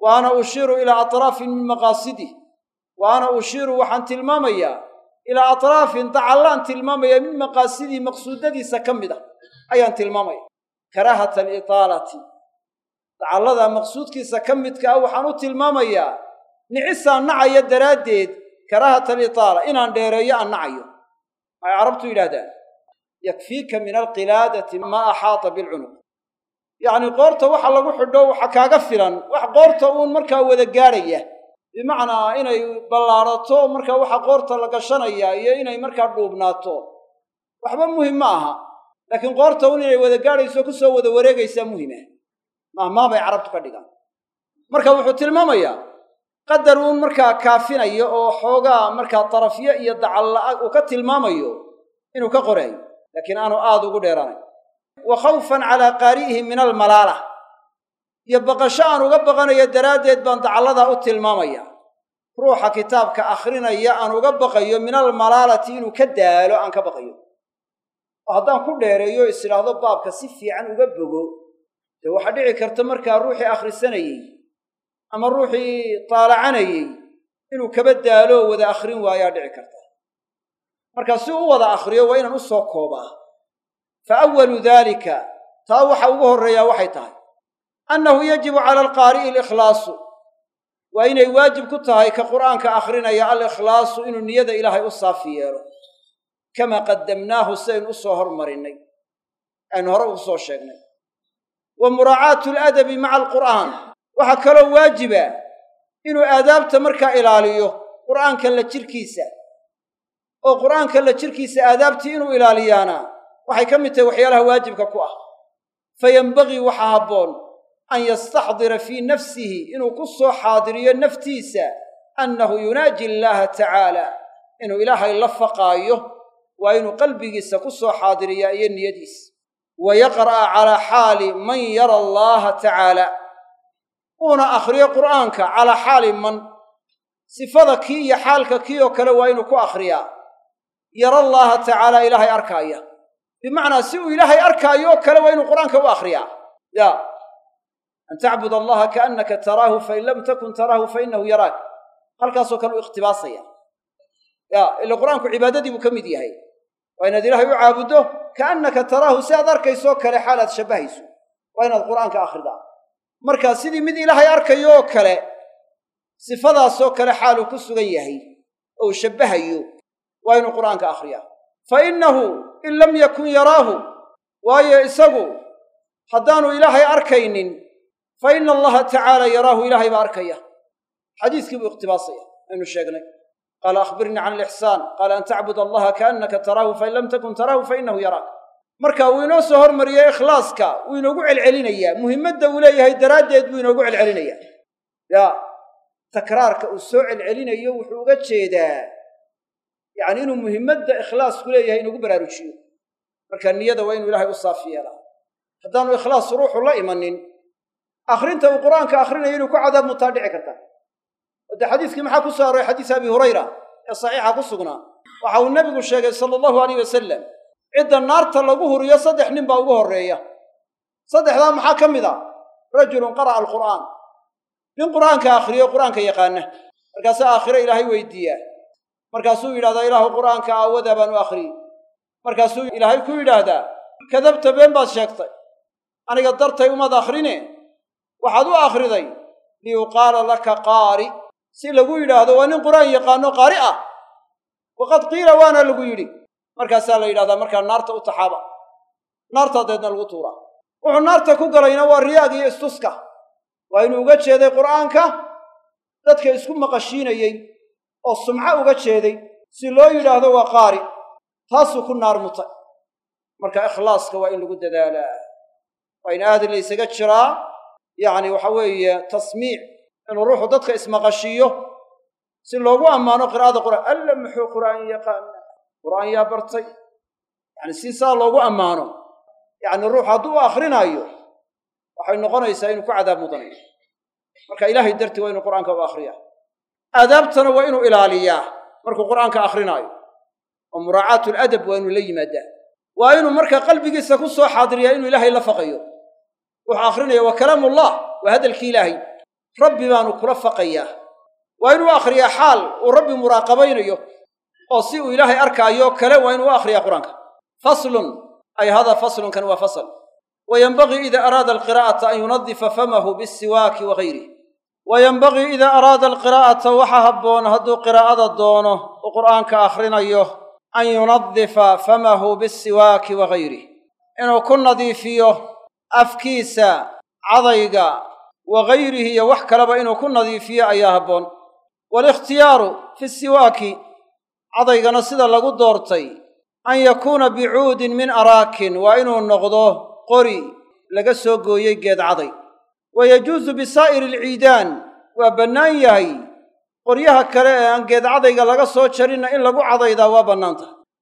Wa ana ushiiru ilaa atraafin min maqaasidih wa ana ushiiru waxaan tilmaamayaa ilaa atraafin dacallaan tilmaamaya min maqaasidii maqsuudadiisa ka mid a ayaan tilmaamaya. Karaahata alitaalati dacallada maqsuudkiisa ka midka ah waxaan u tilmaamayaa nicisaan nacaya daraaddeed karaahata alitaala inaan dheereeyo aan nacayo. Waxay carabtu yidhahdaan yakfiika min alqilaadati maa axaata bilcunuq. Yacnii qoorta waxa lagu xidho waxa kaaga filan wax qoorta uun markaa wada gaadhaya bimacnaa inay ballaadhato markaa waxa qoorta la gashanaya iyo inay markaa dhuubnaato. Waxba muhiim ma aha. Laakiin qoorta uun inay wada gaadhayso ku soo wada wareegaysaa muhima mahmaa bay carabtu ka dhigaan. Marka wuxuu tilmaamayaa qadar uun markaa kaafinayo oo xoogaa markaa darafyo iyo dacalla-a uu ka tilmaamayo inuu ka qoraayo laakiin aanu aada ugu dheeraanayn. Wa khawfan calaa qaari'ihi min almalaala iyo baqasho aan uga baqanayo daraaddeed baan dacalladaa u tilmaamaya. Ruuxa kitaabka akhrinaya aan uga baqayo min almalaalati inuu ka daalo aan ka baqayo. Oo haddaan ku dheereeyo is idhaahdo baabka si fiican uga bogo dee waxaa dhici karta markaa ruuxii akhrisanayey ama ruuxii taalacanayey inuu kaba daalo wada akhrin waayaa dhici karta. Marka si u wada akhriyo waa inaan u soo koobaa. Fa awalu daalika taa waxa ugu horreeyaa waxay tahay annahu yajibu cala alqaari'i alikhlaasu waa inay waajib ku tahay ka qur'aanka akhrinaya alikhlaasu inuu niyada ilaahay u saafi yeelo kamaa qaddamnaahu sidaynu u soo hormarinnay aynu hore ugu soo sheegnay wa muraacaatu aladabi maca alqur'aan waxaa kaloo waajiba inuu aadaabta markaa ilaaliyo qur'aanka la jirkiisa oo qur'aanka la jirkiisa aadaabtii inuu ilaaliyaana waxay ka mid tahay waxyaalaha waajibka ku ah fa yenbagii waxaa habboon an yastaxdira fii nafsihi inuu ku soo xaadiriyo naftiisa annahu yunaaji allaaha tacaala inuu ilaahay la faqaayo waa inuu qalbigiisa ku soo xaadiriyaa iyo niyadiisa wa yaqra'a calaa xaali man yara allaaha tacaala uuna akhriyo qur'aanka calaa xaali man sifada kii iyo xaalka kii oo kale waa inuu ku akhriyaa yara allaaha tacaala ilaahay arkaaya bimacnaa si uu ilaahay arkaayo oo kale waa inuu qur'aanka u akhriyaa ya an tacbud allaha kaannaka taraahu fain lam takun taraahu fainahu yaraak halkaasoo kale u ikhtibaasaya ya ila qur'aanku cibaadadii buu ka mid yahay waa inaad ilaahay u caabuddo kaannaka taraahu si aad arkaysoo kale xaal aad shabbahayso waa inaad qur'aanka akhridaa marka sidii mid ilaahay arkayo oo kale sifadaasoo kale xaaluu ku sugan yahay ou shabbahayo waa inuu qur'aanka akhriyaa fa innahu in lam yakun yaraahu waayo isagu haddaanu ilaahay arkaynin fa ina allaha tacaala yaraahu ilaahay baa arkaya xadiiskii buu ikhtibaasaya aynu sheegnay qaala akhbirnii can alixsaan qaala an tacbud allaha kaannaka taraahu fain lam takun taraahu fainahu yaraak marka uu inoo soo hormariyey ikhlaaska wuu inoogu celcelinayaa muhimmadda uu leeyahay daraaddeed buu inoogu celcelinayaa ya takraarka uu soo celcelinayo wuxuu uga jeedaa yacni inuu muhimmadda ikhlaasku leeyahay inugu baraarujiyo marka niyada waa inuu ilahay u saafi yeelaa haddaanu ikhlaas ruuxu la imanin akhrinta uu qur'aanka akhrinayo inuu ku cadaab mutaa dhici karta. Oo dee xadiiskii maxaa ku soo arooray xadiis abi hurayra ee saxiixa ku sugnaa. Waxa uu nebigu sheegay sala allahu alayh wasalam cidda naarta lagu huriyo saddex nin baa ugu horreeya. Saddexdaa maxaa ka mid a rajulun qara'a alqur'aan. Nin qur'aanka akhriyo qur'aanka yaqaana. Markaasaa aakhiro ilaahay weydiiyaa markaasuu yidhahdaa ilaahu qur'aanka aawadaa baan u akhriyey markaasuu ilaahay ku yidhaahdaa kadabta been baad sheegtay. Aniga dartay umaad akhrine waxaad u akhriday liyuqaala laka qaari. Si lagu yidhaahdo waa nin qur'aan yaqaano qaari ah. Waqad qiila waana lagu yidhi. Markaasaa la yidhahdaa markaa naarta u taxaaba. Naartaa deedna lagu tuuraa wuxuu naarta ku galayna waa riyaag iyo istuska. Waa inuu uga jeeday qur'aanka dadka isku maqashiinayey oo sumco uga jeeday. Si loo yidhaahdo waa qaari. Taasuu ku naar mutay. Marka ikhlaaska waa in lagu dadaalaa. Waa in aadi laysaga jiraa yacni waxa weeye tasmiic inuu ruuxu dadka ismaqashiiyo si loogu ammaano qiraa'ada qur'aan. Alla muxuu qur'aan yaqaana qur'aan yaa bartay. Yacni si saa loogu ammaano. Yacni ruux hadduu u akrinaayo waxay noqonaysaa inuu ku cadaab mudanayo. Marka ilaahay dartii waa inuu qur'aanka u akhriyaa. Aadaabtana waa inuu ilaaliyaa markuu qur'aanka akhrinaayo oo muraacaatu ladab waa inuu la yimaadaa. Waa inuu marka qalbigiisa ku soo xaadiriyaa inuu ilaahay la faqayo wuxuu akhrinaya waa kalaamullah waa hadalkii ilaahay. Rabbi baanu kula faqayaa. Waa inuu akhriyaa xaal uu rabbi muraaqabaynayo oo si uu ilaahay arkaayo kale waa inuu u akhriyaa qur'aanka. Faslun ay hada faslunkan waa fasl wa yenbagii ida araada alqiraa'ata an yunadifa famahu bisiwaaki wa gayrih wa yenbagii ida araada alqiraa'ata waxa habboon hadduu qiraa'ada doono uu qur'aanka akhrinayo an yunadifa famahu bisiwaaki wa gayrih inuu ku nadiifiyo afkiisa cadayga wa gayrihi iyo wax kaleba inuu ku nadiifiyo ayaa habboon. Waalikhtiyaaru fi siwaaki cadaygana sida lagu doortay an yakuuna bicuudin min araakin waa inuu noqdo qori laga soo gooyey geed caday. Wa yajuusu bisaa'iri alciidaan waa bannaan yahay. Qoryaha kale ee aan geed cadayga laga soo jarinna in lagu cadaydaa waa bannaan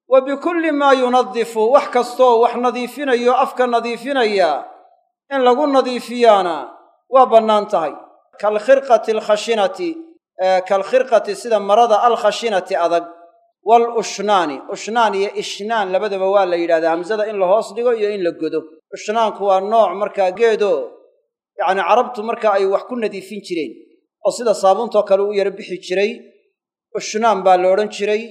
wa bikulli maa yunadifu wax kastooo wax nadiifinayo afka nadiifinaya in lagu nadiifiyaana waa bannaan tahay. Kaalkhirqati alkhashinati kaalkhirqati sida marada alkhashinati adag. Walushnaani ushnaan iyo ishnaan labadaba waa la yidhahdaa hamsada in la hoos dhigo iyo in la godo. Ushnaanku waa nooc markaa geedo yacni carabtu markaa ay wax ku nadiifin jireen oo sida saabuuntoo kale u yaro bixi jiray ushnaan baa la odhan jiray.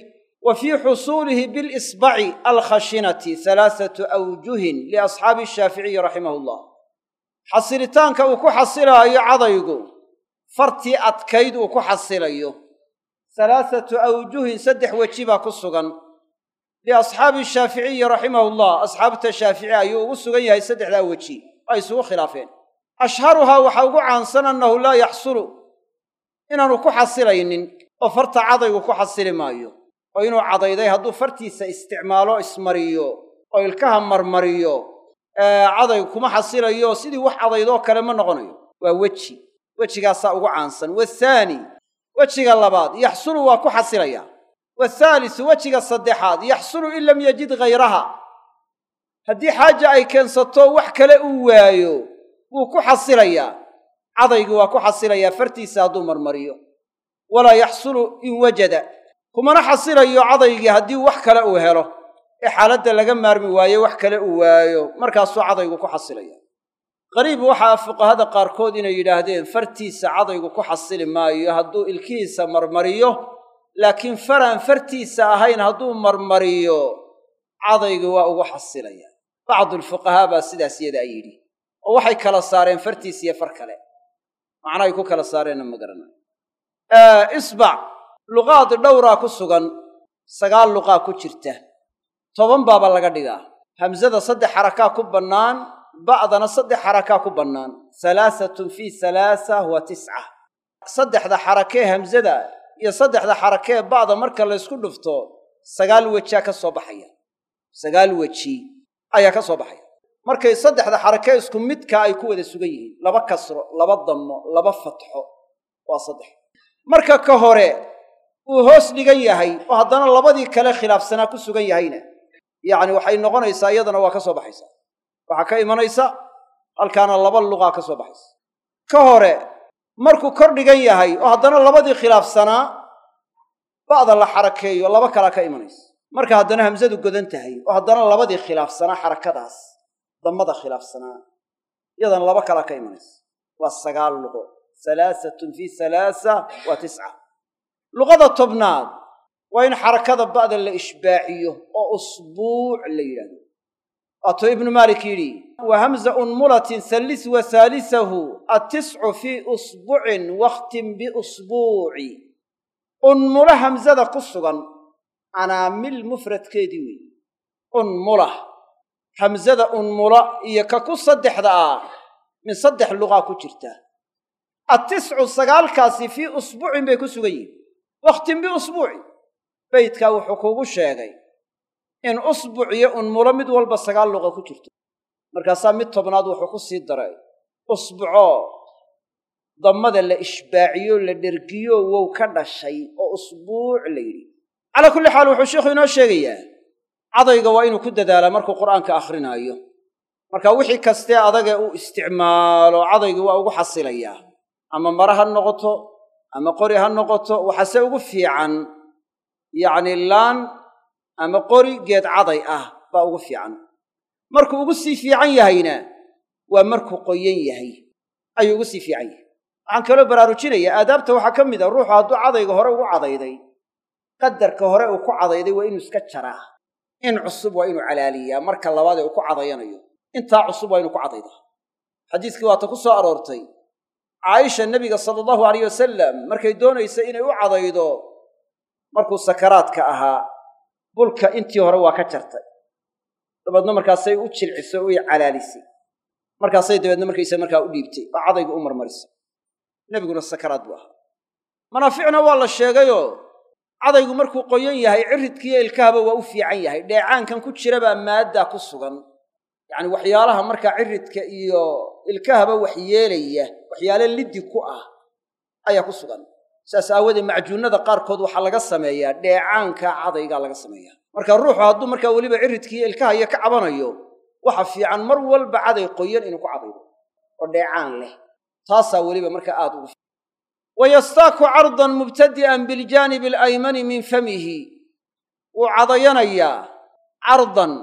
Wa fii xusuulihi bilisbaci alkhashinati halaasatu awjuhin liasxaabi shaaficiyi raximahu llah xasilitaanka uu ku xasilaayo cadaygu fartii adkayd uu ku xasilayo halaasatu awjuhin saddex weji baa ku sugan. Liasxaabi shaaficiyi raximahu llah asxaabta shaafici ayuu ugu sugan yahay saddexdaa weji ay isugu khilaafeen. Ashharuhaa waxaa ugu caansan annahu laa yaxsulu inaanu ku xasilaynin oo farta cadaygu ku xasili maayo. Oo inuu cadayday hadduu fartiisa isticmaalo ismariyo oo ilkaha marmariyo cadaygu kuma xasilayo sidii wax cadaydoo kale ma noqonayo. Waa weji. Wejigaasaa ugu caansan. Wathaani wejiga labaad yaxsulu waa ku xasilaya wathaalisu wejiga saddexaad yaxsulu in lam yajid hayraha haddii xaaja ay keensato wax kale uu waayo wuu ku xasilayaa cadaygu waa ku xasilayaa fartiisa hadduu marmariyo. Walaa yaxsulu in wajada. Kumana xasilayo cadaygii haddii wax kale uu helo xaaladda laga maarmi waayo wax kale uu waayo markaasuu cadaygu ku xasilaya. Qariib waxaa fuqahada qaarkood inay yidhaahdeen fartiisa cadaygu ku xasili maayo hadduu ilkihiisa marmariyo laakiin faraan fartiisa ahayn hadduu marmariyo cadaygu waa ugu xasilaya. Bacdulfuqahaa baa sidaas yada ay yidhi oo waxay kala saareen fartiisa iyo far kale. Macna ay ku kala saareenna ma garana isbac luqaad dhowraa ku sugan sagaal luqaa ku jirta toban baaba laga dhigaa. Hamsada saddex xarakaa ku bannaan ba'dana saddex xarakaa ku bannaan. Halaasatun fii halaasa wa tisca. Saddexda xarakee hamsada iyo saddexda xarakee ba'da marka laysku dhufto sagaal wejaa ka soo baxaya. Sagaal weji ayaa ka soo baxaya. Markay saddexda xarakee isku midkaa ay ku wada sugan yihiin laba kasro laba dammo laba fatxo waa saddex. Marka ka hore uu hoos dhigan yahay oo haddana labadii kale khilaafsanaa ku sugan yahayna yacni waxay noqonaysaa iyadana waa ka soo baxaysaa. Waxaa ka imanaysa halkaana laba luqaa ka soo baxaysa. Ka hore markuu kor dhigan yahay oo haddana labadii khilaafsanaa ba'da la xarakeeyo laba kalaa ka imanaysa. Marka haddana hamsadu godan tahay oo haddana labadii khilaafsanaa xarakadaas dammada khilaafsanaa iyadana laba kalaa ka imanaysa. Waa sagaal luqo. Halaasatun fii halaasa waa tisca. Luqada tobnaad waa in xarakada ba'da la ishbaaciyo oo usbuuc la yidhahdo waatuu ibnu maalik yidhi wa hamza unmulatin sallis wa haalisahu attiscu fii usbucin wakhtim biusbuuci unmula hamsada ku sugan canaamil mufradkeedii weeye unmula hamsada unmula iyo ka ku saddexda ah min saddex luqaa ku jirta. Attiscu sagaalkaasi fii usbuucin bay ku sugan yihiin wakhtim biusbuuci beydkaa wuxuu kuugu sheegay in usbuc iyo unmulo mid walba sagaal luqa ku jirto. Markaasaa mid tobnaad wuxuu ku sii daray usbucoo dammada la ishbaaciyo la dhergiyo wow ka dhashay oo usbuuc la yidhi. Calaa kulli xaal wuxuu sheikhu inoo sheegayaa cadayga waa inuu ku dadaalaa markuu qur'aanka akhrinaayo marka wixii kastee adagee uu isticmaalo cadayga waa ugu xasilayaa. Ama mare ha noqoto ama qori ha noqoto waxaase ugu fiican yacni laan ama qori geed caday ah baa ugu fiican. Markuu ugu sii fiican yahayna waa markuu qoyan yahay. Ayuu ugu sii fiican yahay. Waxaan kaloo baraarujinayaa aadaabta waxaa ka mid a ruuxu hadduu cadayga hore ugu cadayday qadarka hore uu ku cadayday waa inuu iska jaraa. In cusub waa inuu calaaliyaa marka labaad ee uu ku cadayanayo. Intaa cusub waa inuu ku cadaydaa xadiiskii waata ku soo aroortay caaisha nebiga sala allahu alayh wasalam markay doonaysa inay u cadaydo markuu sakaraadka ahaa bulka intii hore waa ka jartay. Dabeedna markaasay u jilcisay o y calaalisay. Markaasay dabeedna markaysa markaa u dhiibtay oo cadayga u marmarisay. Nebiguna sakaraad buu ahaa. Manaaficna waa la sheegayoo cadaygu markuu qoyan yahay ciridkiiyo ilkahaba waa u fiican yahay. Dheecaankan ku jirabaa maaddaa ku sugan. Yacni waxyaalaha markaa ciridka iyo ilkahaba waxyeelaya waxyaale liddi ku ah ayaa ku sugan saas aawadeed macjuunnada qaarkood waxaa laga sameeyaa dheecaanka cadaygaa laga sameeyaa. Marka ruuxu hadduu markaa weliba ciridkiiyo ilkahaiyo ka cabanayo waxa fiican mar walba caday qoyan inuu ku cadaydo oo dheecaan leh. Taasaa weliba markaa aad ugu wayastaaku cardan mubtadi'an biljaanibi alaymani min famihi. Wuu cadayanayaa cardan.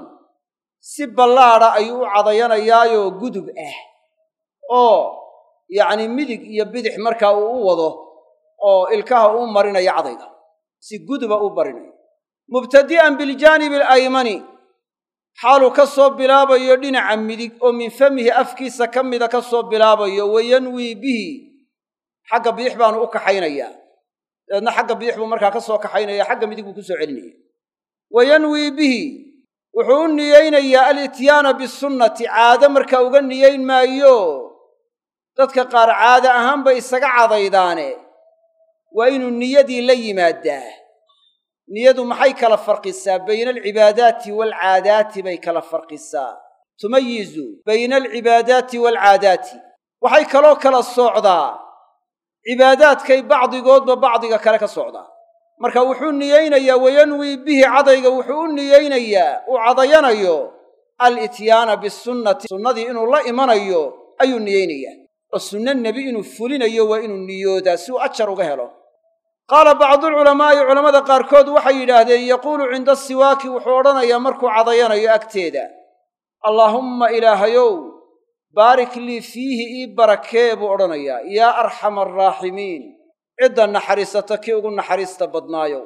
Si ballaada ayuu u cadayanayaayoo gudub ah. Oo yacni midig iyo bidix markaa uu u wado oo ilkaha uu marinayo cadayga si guduba u barinayo. Mubtadi'an biljaanibi alaymani xaaluu ka soo bilaabayo dhinaca midig oo min famihi afkiisa ka mida ka soo bilaabayo wayanwii bihi. Xagga bidix baanu u kaxaynayaa. Dabeedna xagga bidix buu markaa ka soo kaxaynaya xagga midig buu ku soo celinaya wayanwii bihi. Wuxuu u niyeynayaa alityaana bisunnati caado markaa uga niyeyn maayo. Dadka qaar caado ahaan bay isaga cadaydaane waa inuu niyadii la yimaadaa. Niyadu maxay kala farqisaa? Bayna alcibaadaati waalcaadaati bay kala farqisaa. Tumayizu bayna alcibaadaati waalcaadaati waxay kaloo kala soocdaa. Cibaadaadkay bacdigoodba bacdiga kale ka socdaa marka wuxuu niyeynayaa wayanwii bihi cadayga wuxuu u niyeynayaa uu cadayanayo alityaana bisunnati sunnadii inuu la imanayo ayuu niyeynayaa oo sunno nebi inuu fulinayo waa inuu niyoodaa si uu ajar uga helo qaala bacduulculamaa'i culammada qaarkood waxay yidhaahdeen yaquulu cinda siwaaki wuxuu odhanayaa markuu cadayanayo agteeda. Allaahumma ilaahayow baarik lii fiihi ii barakee buu odhanayaa. Yaa arxama arraaximiin cidda naxariisata kii ugu naxariista badnaayo.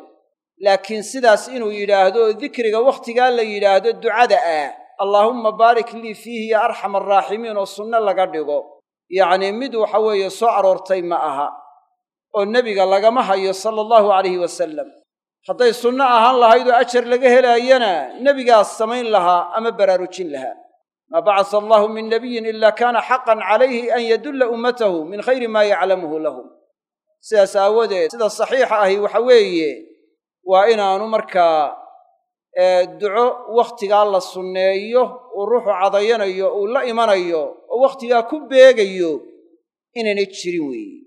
Laakiin sidaas inuu yidhaahdo dikriga wakhtigaa la yidhaahdo ducada ah allaahumma baarik lii fiihi yaa arxama arraaximiin oo sunno laga dhigo. Yacnii mid waxa weeye soo aroortay ma aha oo nebiga lagama hayo sala allahu calayhi wasalam hadday sunno ahaan lahayd oo ajar laga helaayana nebigaas samayn lahaa ama baraarujin lahaa. Maa bacasa allahu min nabiyin ila kaana xaqan calayhi an yadulla ummatahu min khayri maa yaclamuhu lahum. Sidaas aawadeed sida saxiixa ahi waxa weeye waa inaanu markaa duco wakhtigaa la sunneeyo uu ruuxu cadayanayo uu la imanayo oo wakhtigaa ku beegayo inaynay jirin weeye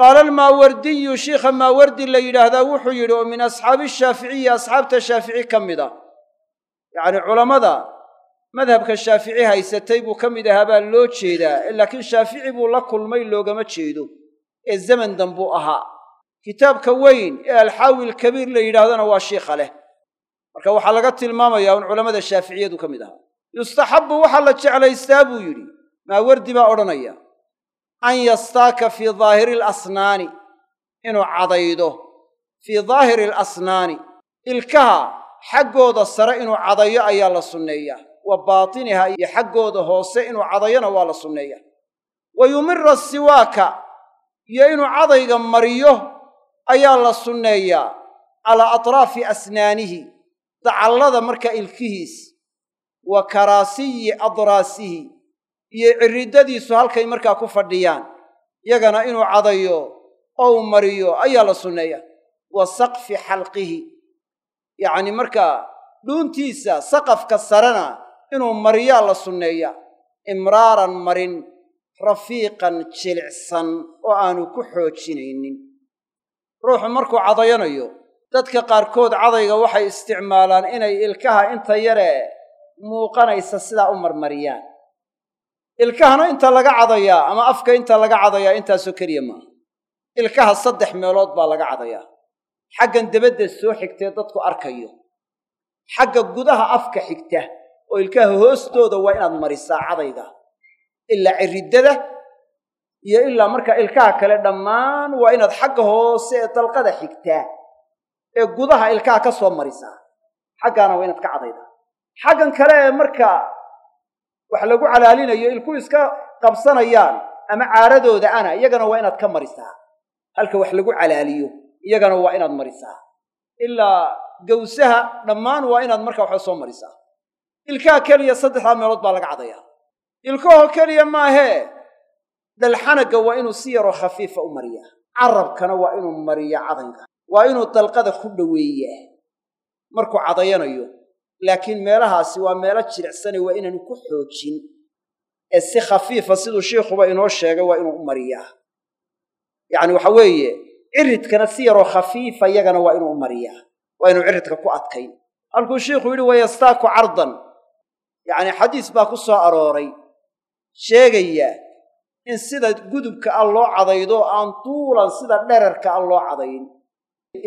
qaala almaawardiyu shiikha maawardi la yidhaahdaa wuxuu yidhi oo min asxaabi shaaficiyi asxaabta shaafici ka mid ah yacni culammada madhabka shaafici haysatay buu ka mid ahaa baa loo jeedaa laakiin shaafici buu la kulmay loogama jeedo ee zaman dambuu ahaa kitaabka weyn ee alxaawi alkabiir la yidhaahdona waa shiikha leh marka waxaa laga tilmaamayaa un culammada shaaficiyadu ka mid ahaa yustaxabbu waxaa la jeclaystaa buu yidhi maawardi baa odhanaya an yastaaka fii daahiri alasnaani inuu cadaydo fii daahiri alasnaani ilkaha xaggooda sare inuu cadayo ayaa la sunneeyaa wa baatiniha iyo xaggooda hoose inuu cadayona waa la sunneeyaa wa yumira siwaaka iyo inuu cadayga mariyo ayaa la sunneeyaa calaa atraafi asnaanihi dacallada marka ilkihiis wa karaasiyi adraasihi iyo ciridadiisu halkay markaa ku fadhiyaan yagana inuu cadayo oo u mariyo ayaa la sunneeyaa wa saqfi xalqihi. Yacni markaa dhuuntiisa saqafka sarena inuu mariyaa la sunneeyaa imraaran marin rafiiqan jilicsan oo aanu ku xoojinaynin. Ruuxu markuu cadayanayo dadka qaarkood cadayga waxay isticmaalaan inay ilkaha inta yaree muuqanaysa sidaa u marmariyaan ilkahana inta laga cadayaa ama afka inta laga cadayaa intaasoo keliya maaha ilkaha saddex meelood baa laga cadayaa. Xaggan debadda soo xigtee dadku arkayo. Xagga gudaha afka xigta oo ilkaha hoostooda waa inaad marisaa cadayga ilaa ciridada iyo ilaa markaa ilkaha kale dhammaan waa inaad xagga hoose ee dalqada xigtaa ee gudaha ilkaha ka soo marisaa. Xaggaana waa inaad ka cadaydaa xaggan kale ee marka wax lagu calaalinayo ilku iska qabsanayaan ama caaradooda ana iyagana waa inaad ka marisaa. Halka wax lagu calaaliyo iyagana waa inaad marisaa. Ilaa gawsaha dhammaan waa inaad marka waxba soo marisaa. Ilkaha keliya saddexdaa meelood baa laga cadayaa. Ilkahoo keliya maahee dalxanagga waa inuu si yaroo khafiifa u mariyaa. Carabkana waa inuu mariyaa cadayga waa inuu dalqada ku dhoweeyaa. Markuu cadayanayo laakiin meelahaasi waa meelo jilicsane waa inaanu ku xoojin. Ee si khafiifa siduu shiikhuba inoo sheegay waa inuu u mariyaa. Yacni waxa weeye ciridkana si yaroo khafiifa iyagana waa inuu u mariyaa. Waa inuu ciridka ku adkayn. Halkuu shiikhu yidhi wayastaaku cardan. Yacni xadiis baa ku soo arooray sheegaya in sida gudubka ah loo cadaydo aan tuulan sida dherarka ah loo cadayn.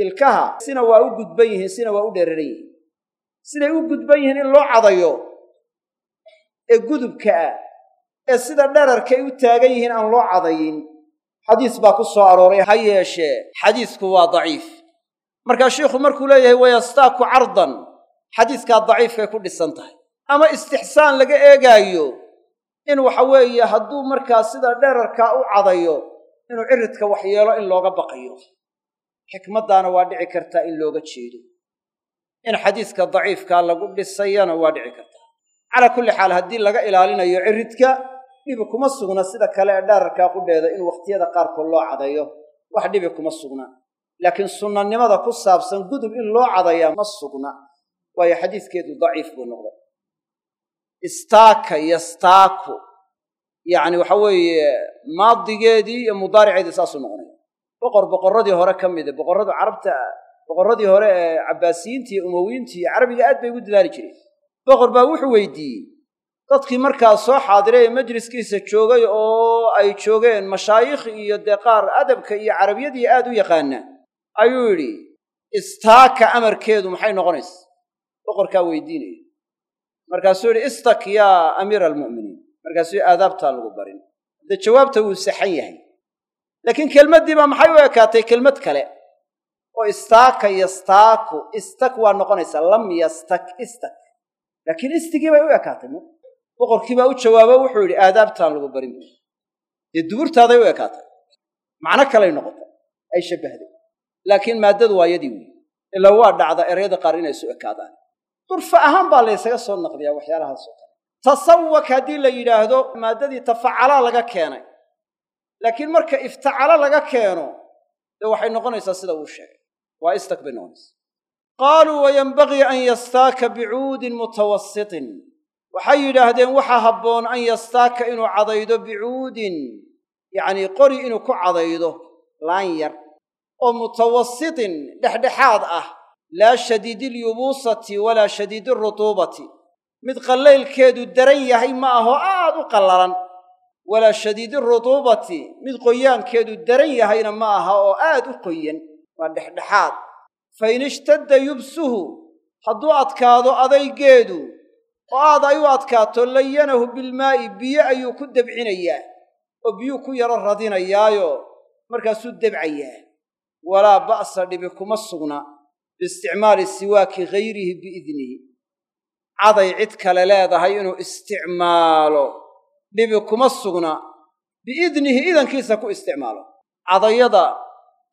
Ilkaha sina waa u gudban yihiin sina waa u dheraran yihiin siday u gudban yihiin in loo cadayo ee gudubka ah ee sida dherarkay u taagan yihiin aan loo cadayin. Xadiis baa ku soo arooray ha yeeshee xadiisku waa daciif. Markaa shiikhu markuu leeyahay wayastaaku cardan xadiiskaa daciifkay ku dhisan tahay. Ama istixsaan laga eegaayo in waxa weeye hadduu markaa sida dherarkaa u cadayo inuu ciridka wax yeelo in looga baqayo. Xikmaddaana waa dhici kartaa in looga jeedo in xadiiska daciifkaa lagu dhisayana waa dhici kartaa calaa kulli xaal haddii laga ilaalinayo ciridka dhibi kuma sugna. Sida kale ee dherarkaa qudheeda in wakhtiyada qaarkood loo cadayo wax dhibi kuma sugna. Laakiin sunnanimada ku saabsan gudub in loo cadayaa ma sugna. Waayo xadiiskeedu daciif buu noqday. Istaaka yastaaku. Yacni waxa weeye maadigeedii iyo mudaariceedii saasuu noqonaya. Boqor boqorradii hore ka mida boqorrada carabta boqorradii hore ee umowiyiinta iyo carabiga aad bay ugu dadaali jireen. Boqor baa wuxuu weydiiyey dadkii markaa soo xaadiray ee majliskiisa joogay oo ay joogeen mashaayikh iyo dee qaar adabka iyo carabiyadii aad u yaqaana ayuu yidhi istaaka amarkeedu maxay noqonaysa boqorkaa weydiinaya markaasuu yidhi istak yaa amiira almu'miniin. Markaasuu aadaabtaa lagu barin. Dee jawaabta wuu saxan yahay. Laakiin kelmaddii baa maxay u ekaatay kelmad kale oo istaaka yastaaku istak waa noqonaysaa lam yastak istak. Laakiin istigii bay u ekaatay boqorkii baa u jawaabo wuxuu yidhi aadaabtaan lagu barin dee duburtaaday u ekaatay. Macno kalay noqotay. Ay shabbahday. Laakiin maaddadu waa yadii weyi ilaa waa dhacda ereyada qaar inay isu ekaadaan. Durfa ahaan baa laysaga soo naqdiyaa waxyaalahaasoo kale. Tasawak haddii la yidhaahdo maaddadii tafacalaa laga keenay. Laakiin marka iftacalo laga keeno dee waxay noqonaysaa sida uu sheegay waa istak bay noqonaysaa qaaluu wayanbagii an yastaaka bicuudin mutawasitin waxay yidhaahdeen waxaa habboon an yastaaka inuu cadaydo bicuudin yacnii qori inuu ku cadaydo laan yar oo mutawasitin dhexdhexaad ah laa shadiidiilyubuusati walaa shadiidiirutuubati mid qallaylkeedu daran yahay ma aho aad u qallalan walaa shadiidiirutuubati mid qoyaankeedu daran yahayna ma aha oo aad u qoyan waa dhexdhexaad. Fa in ishtadda yubsuhu hadduu adkaado adaygeedu oo aad ay u adkaato layanahu bilmaa'i biyo ayuu ku debcinayaa oo biyuu ku yaro radinayaayo markaasuu debcayaa walaa ba'sa dhibi kuma sugna biisticmaali siwaaki hayrihi biidnihi. Caday cid kale leedahay inuu isticmaalo dhibi kuma sugna biidnihi idankiisa ku isticmaalo. Cadayada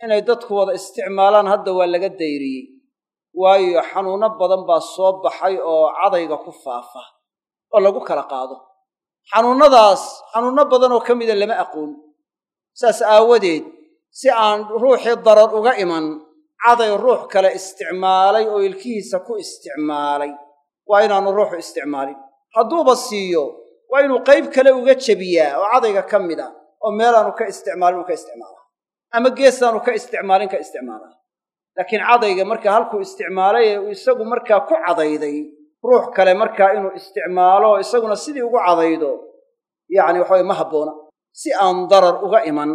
inay dadku wada isticmaalaan hadda waa laga dayriyey. Waayo xanuunno badan baa soo baxay oo cadayga ku faafa oo lagu kala qaado. Xanuunnadaas xanuunno badan oo ka mida lama aqoon. Saas aawadeed si aan ruuxii darar uga iman caday ruux kale isticmaalay oo ilkihiisa ku isticmaalay. Waa inaanu ruuxu isticmaalin. Hadduuba siiyo waa inuu qayb kale uga jebiyaa oo cadayga ka mid a oo meelaanu ka isticmaalin uu ka isticmaalaa ama geesaanu ka isticmaalin ka isticmaalaa. Laakiin cadayga markaa halkuu isticmaalay ee isagu markaa ku cadayday ruux kale markaa inuu isticmaalo isaguna sidii ugu cadaydo yacni waxaweye ma habboona. Si aan darar uga iman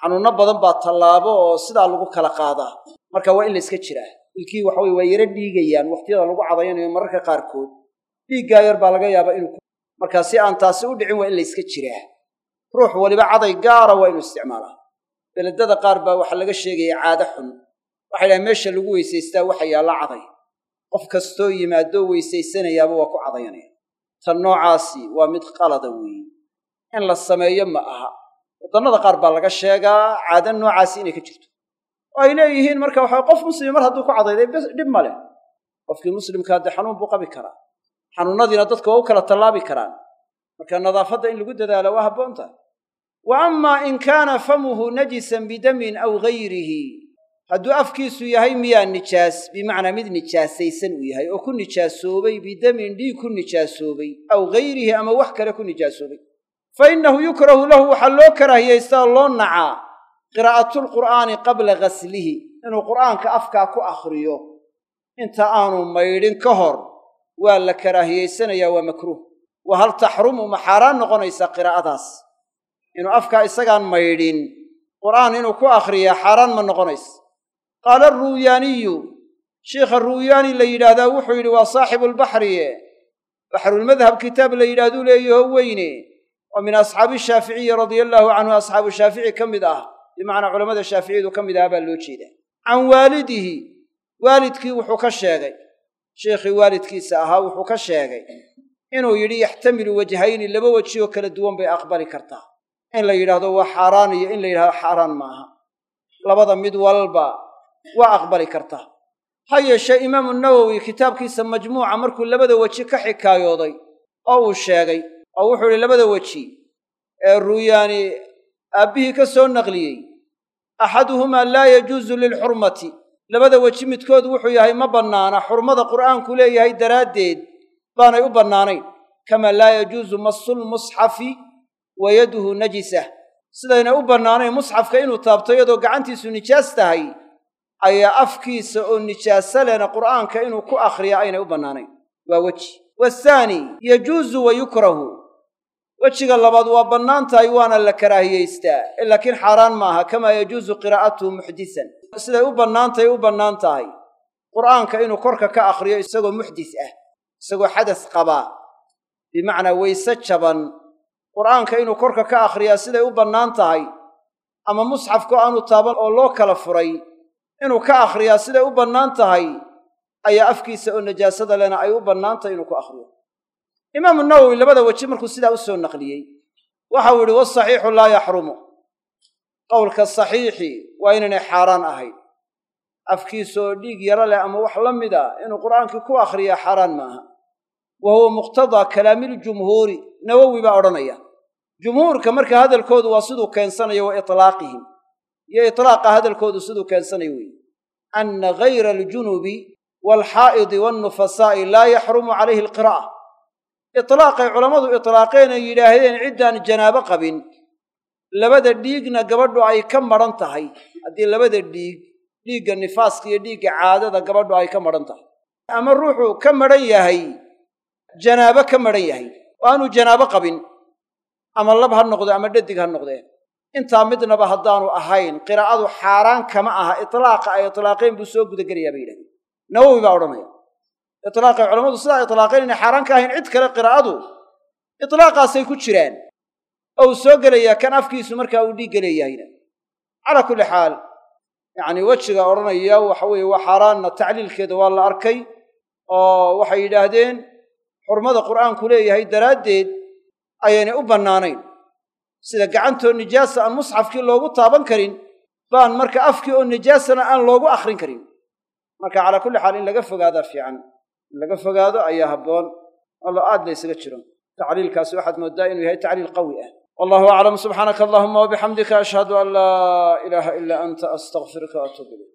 xanuunno badan baa tallaabo oo sidaa lagu kala qaadaa. Marka waa in la iska jiraa. Ilkii waxaweye waa yaro dhiigayaan wakhtiyada lagu cadayanayo mararka qaarkood. Dhiiggaa yar baa laga yaabaa inuu markaa si aan taasi u dhicin waa in la iska jiraa. Ruux weliba caday gaara waa inuu isticmaalaa beledada qaar baa waxaa laga sheegaya caado xun. Waxay dhahay meesha lagu weysaystaa waxa yaalla caday. Qof kastoo yimaadoo weysaysanayaaba waa ku cadayanaya tan noocaasi waa mid qalada weeye in la sameeyo ma aha. Waddannada qaar baa laga sheegaa caada noocaasi inay ka jirto. Oo ay leeyihiin marka waxa qof muslimi mar hadduu ku cadayday dhib ma leh. Qofkii muslimkaa dee xanuun buu qabi karaa. Xanuunnadiina dadka waa u kala tallaabi karaan. Marka nadaafadda in lagu dadaalo waa habboonta wa amaa in kaana famuhu najisan bidamin aw gayrihi hadduu afkiisu yahay miyaa nijaas bimacnaa mid nijaasaysan uu yahay oo ku nijaasoobay bidamin dhiig ku nijaasoobay aw gayrihi ama wax kale ku nijaasoobay. Fa innahu yukrahu lahu waxaa loo karaahiyaystaa loo nacaa qiraa'atulqur'aani qabla ghaslihi inuu qur'aanka afkaa ku akhriyo. Inta aanu maydhin ka hor waa la karaahiyaysanayaa waa makruuh. Wa hal taxrumu ma xaaraan noqonaysaa qiraa'adaas inuu afkaa isagaan maydhin qur'aan inuu ku akhriyaa xaaraan ma noqonaysa qaala aruuyaaniyu sheikha ruuyaani la yidhaahdaa wuxuu yidhi waa saaxibulbaxriye baxrulmadhab kitaab la yidhaahduu leeyaho weyne. Oo min asxaabi shaaficiyi radia allaahu canhu asxaabu shaafici ka mid ah. Bimacnaa culammada shaaficiyadu ka mid aha baa loo jeedaa. Can waalidihi waalidkii wuxuu ka sheegay. Sheikhii waalidkiisa ahaa wuxuu ka sheegay. Inuu yidhi yaxtamilu wajhayni laba weji oo kala duwan bay aqbali kartaa in la yidhaahdo waa xaaraan iyo in la yidhahdo xaaraan maaha. Labada mid walba waa aqbali kartaa ha yeeshee imaamu nawowi kitaabkiisa majmuuca markuu labada weji ka xikaayooday oo uu sheegay oo wuxuu idhi labada weji ee ruuyaani aabbihii ka soo naqliyey axaduhumaa laa yajuusu lilxurmati. Labada weji midkood wuxuu yahay ma bannaana xurmada qur'aanku leeyahay daraaddeed baanay u bannaanayn. Kamaa laa yajuusu massulmusxafi wa yaduhu najisah sidaynay u bannaanayn musxafka inuu taabto iyadoo gacantiisu nijaas tahay ayaa afkiisa oo nijaaso lena qur'aanka inuu ku akhriya aynay u bannaanayn. Waa weji. Waathaani yajuusu wa yukrahu. Wejiga labaad waa bannaan tahay waana la karaahiyaystaa laakiin xaaraan maaha kamaa yajuusu qiraa'atuhu muxdisan. Siday u bannaantahay u bannaan tahay. Qur'aanka inuu korka ka akhriyo isagoo muxdis ah isagoo xadas qabaa. Bimacnaa weyse jaban qur'aanka inuu korka ka akhriyaa siday u bannaan tahay ama musxafkoo aanu taaban oo loo kala furay inuu ka akhriyaa siday u bannaan tahay ayaa afkiisa oo najaasada lena ay u bannaan tahay inuu ku akhriyo. Imaamu nawowi labada weji markuu sidaa u soo naqliyey waxau yidhi wasaxiixu laa yaxrumu. Qowlka saxiixi waa inaynay xaaraan ahayn. Afkiisa oo dhiig yaro leh ama wax la mid a inuu qur'aankii ku akhriyaa xaaraan maaha wa huwa muqtadaa kalaamiiljumhuuri nawowi baa odhanaya jumhuurka marka hadalkoodu waa siduu keensanayo wa itlaaqihim iyo itlaaqa hadalkoodu siduu keensanayo weeye anna gayra aljunubi waalxaa'idi waalnufasaa'i laa yaxrumu calayhi alqiraa'a itlaaqay culammadu itlaaqeen ay yidhaahdeen ciddaan janaabo qabin labada dhiigna gabadhu ay ka madhan tahay haddii labada dhiig dhiigga nifaaska iyo dhiigga caadada gabadhu ay ka madhan tahay ama ruuxu ka madhan yahay janaabo ka madhan yahay. Oo aanu janaabo qabin ama lab ha noqdo ama dhadig ha noqdeen intaa midnaba haddaanu ahayn qiraa'adu xaaraan kama aha itlaaqa ay itlaaqeen buu soo gudagelayaa bay yidhahdeen. Nawowi baa odhanaya itlaaqay culammadu sidaa itlaaqeen inay xaaraan ka ahayn cid kale qiraa'adu itlaaqaasay ku jiraan. Oo uu soo gelayaa kan afkiisu markaa uu dhiigga leeyahayna calaa kulli xaal yacnii wejiga odhanaya waxa weeye waa xaaraanna tacliilkeeda waa la arkay oo waxay yidhaahdeen xurmada qur'aanku leeyahay daraaddeed ayaynay u bannaanayn. Sida gacantoo nijaasa aan musxafkii loogu taaban karin baan marka afkii oo nijaasana aan loogu akhrin karin. Marka calaa kulli xaal in laga fogaadaa fiican in laga fogaado ayaa habboon. Allo aad la ysaga jiro tacliilkaasi waxaad mooddaa inuu yahay tacliil qawi ah. Wallahu aclam subxaanaka allahuma wabixamdika ashhadu an laa ilaaha ilaa anta astaqfiruka waatuub ilayk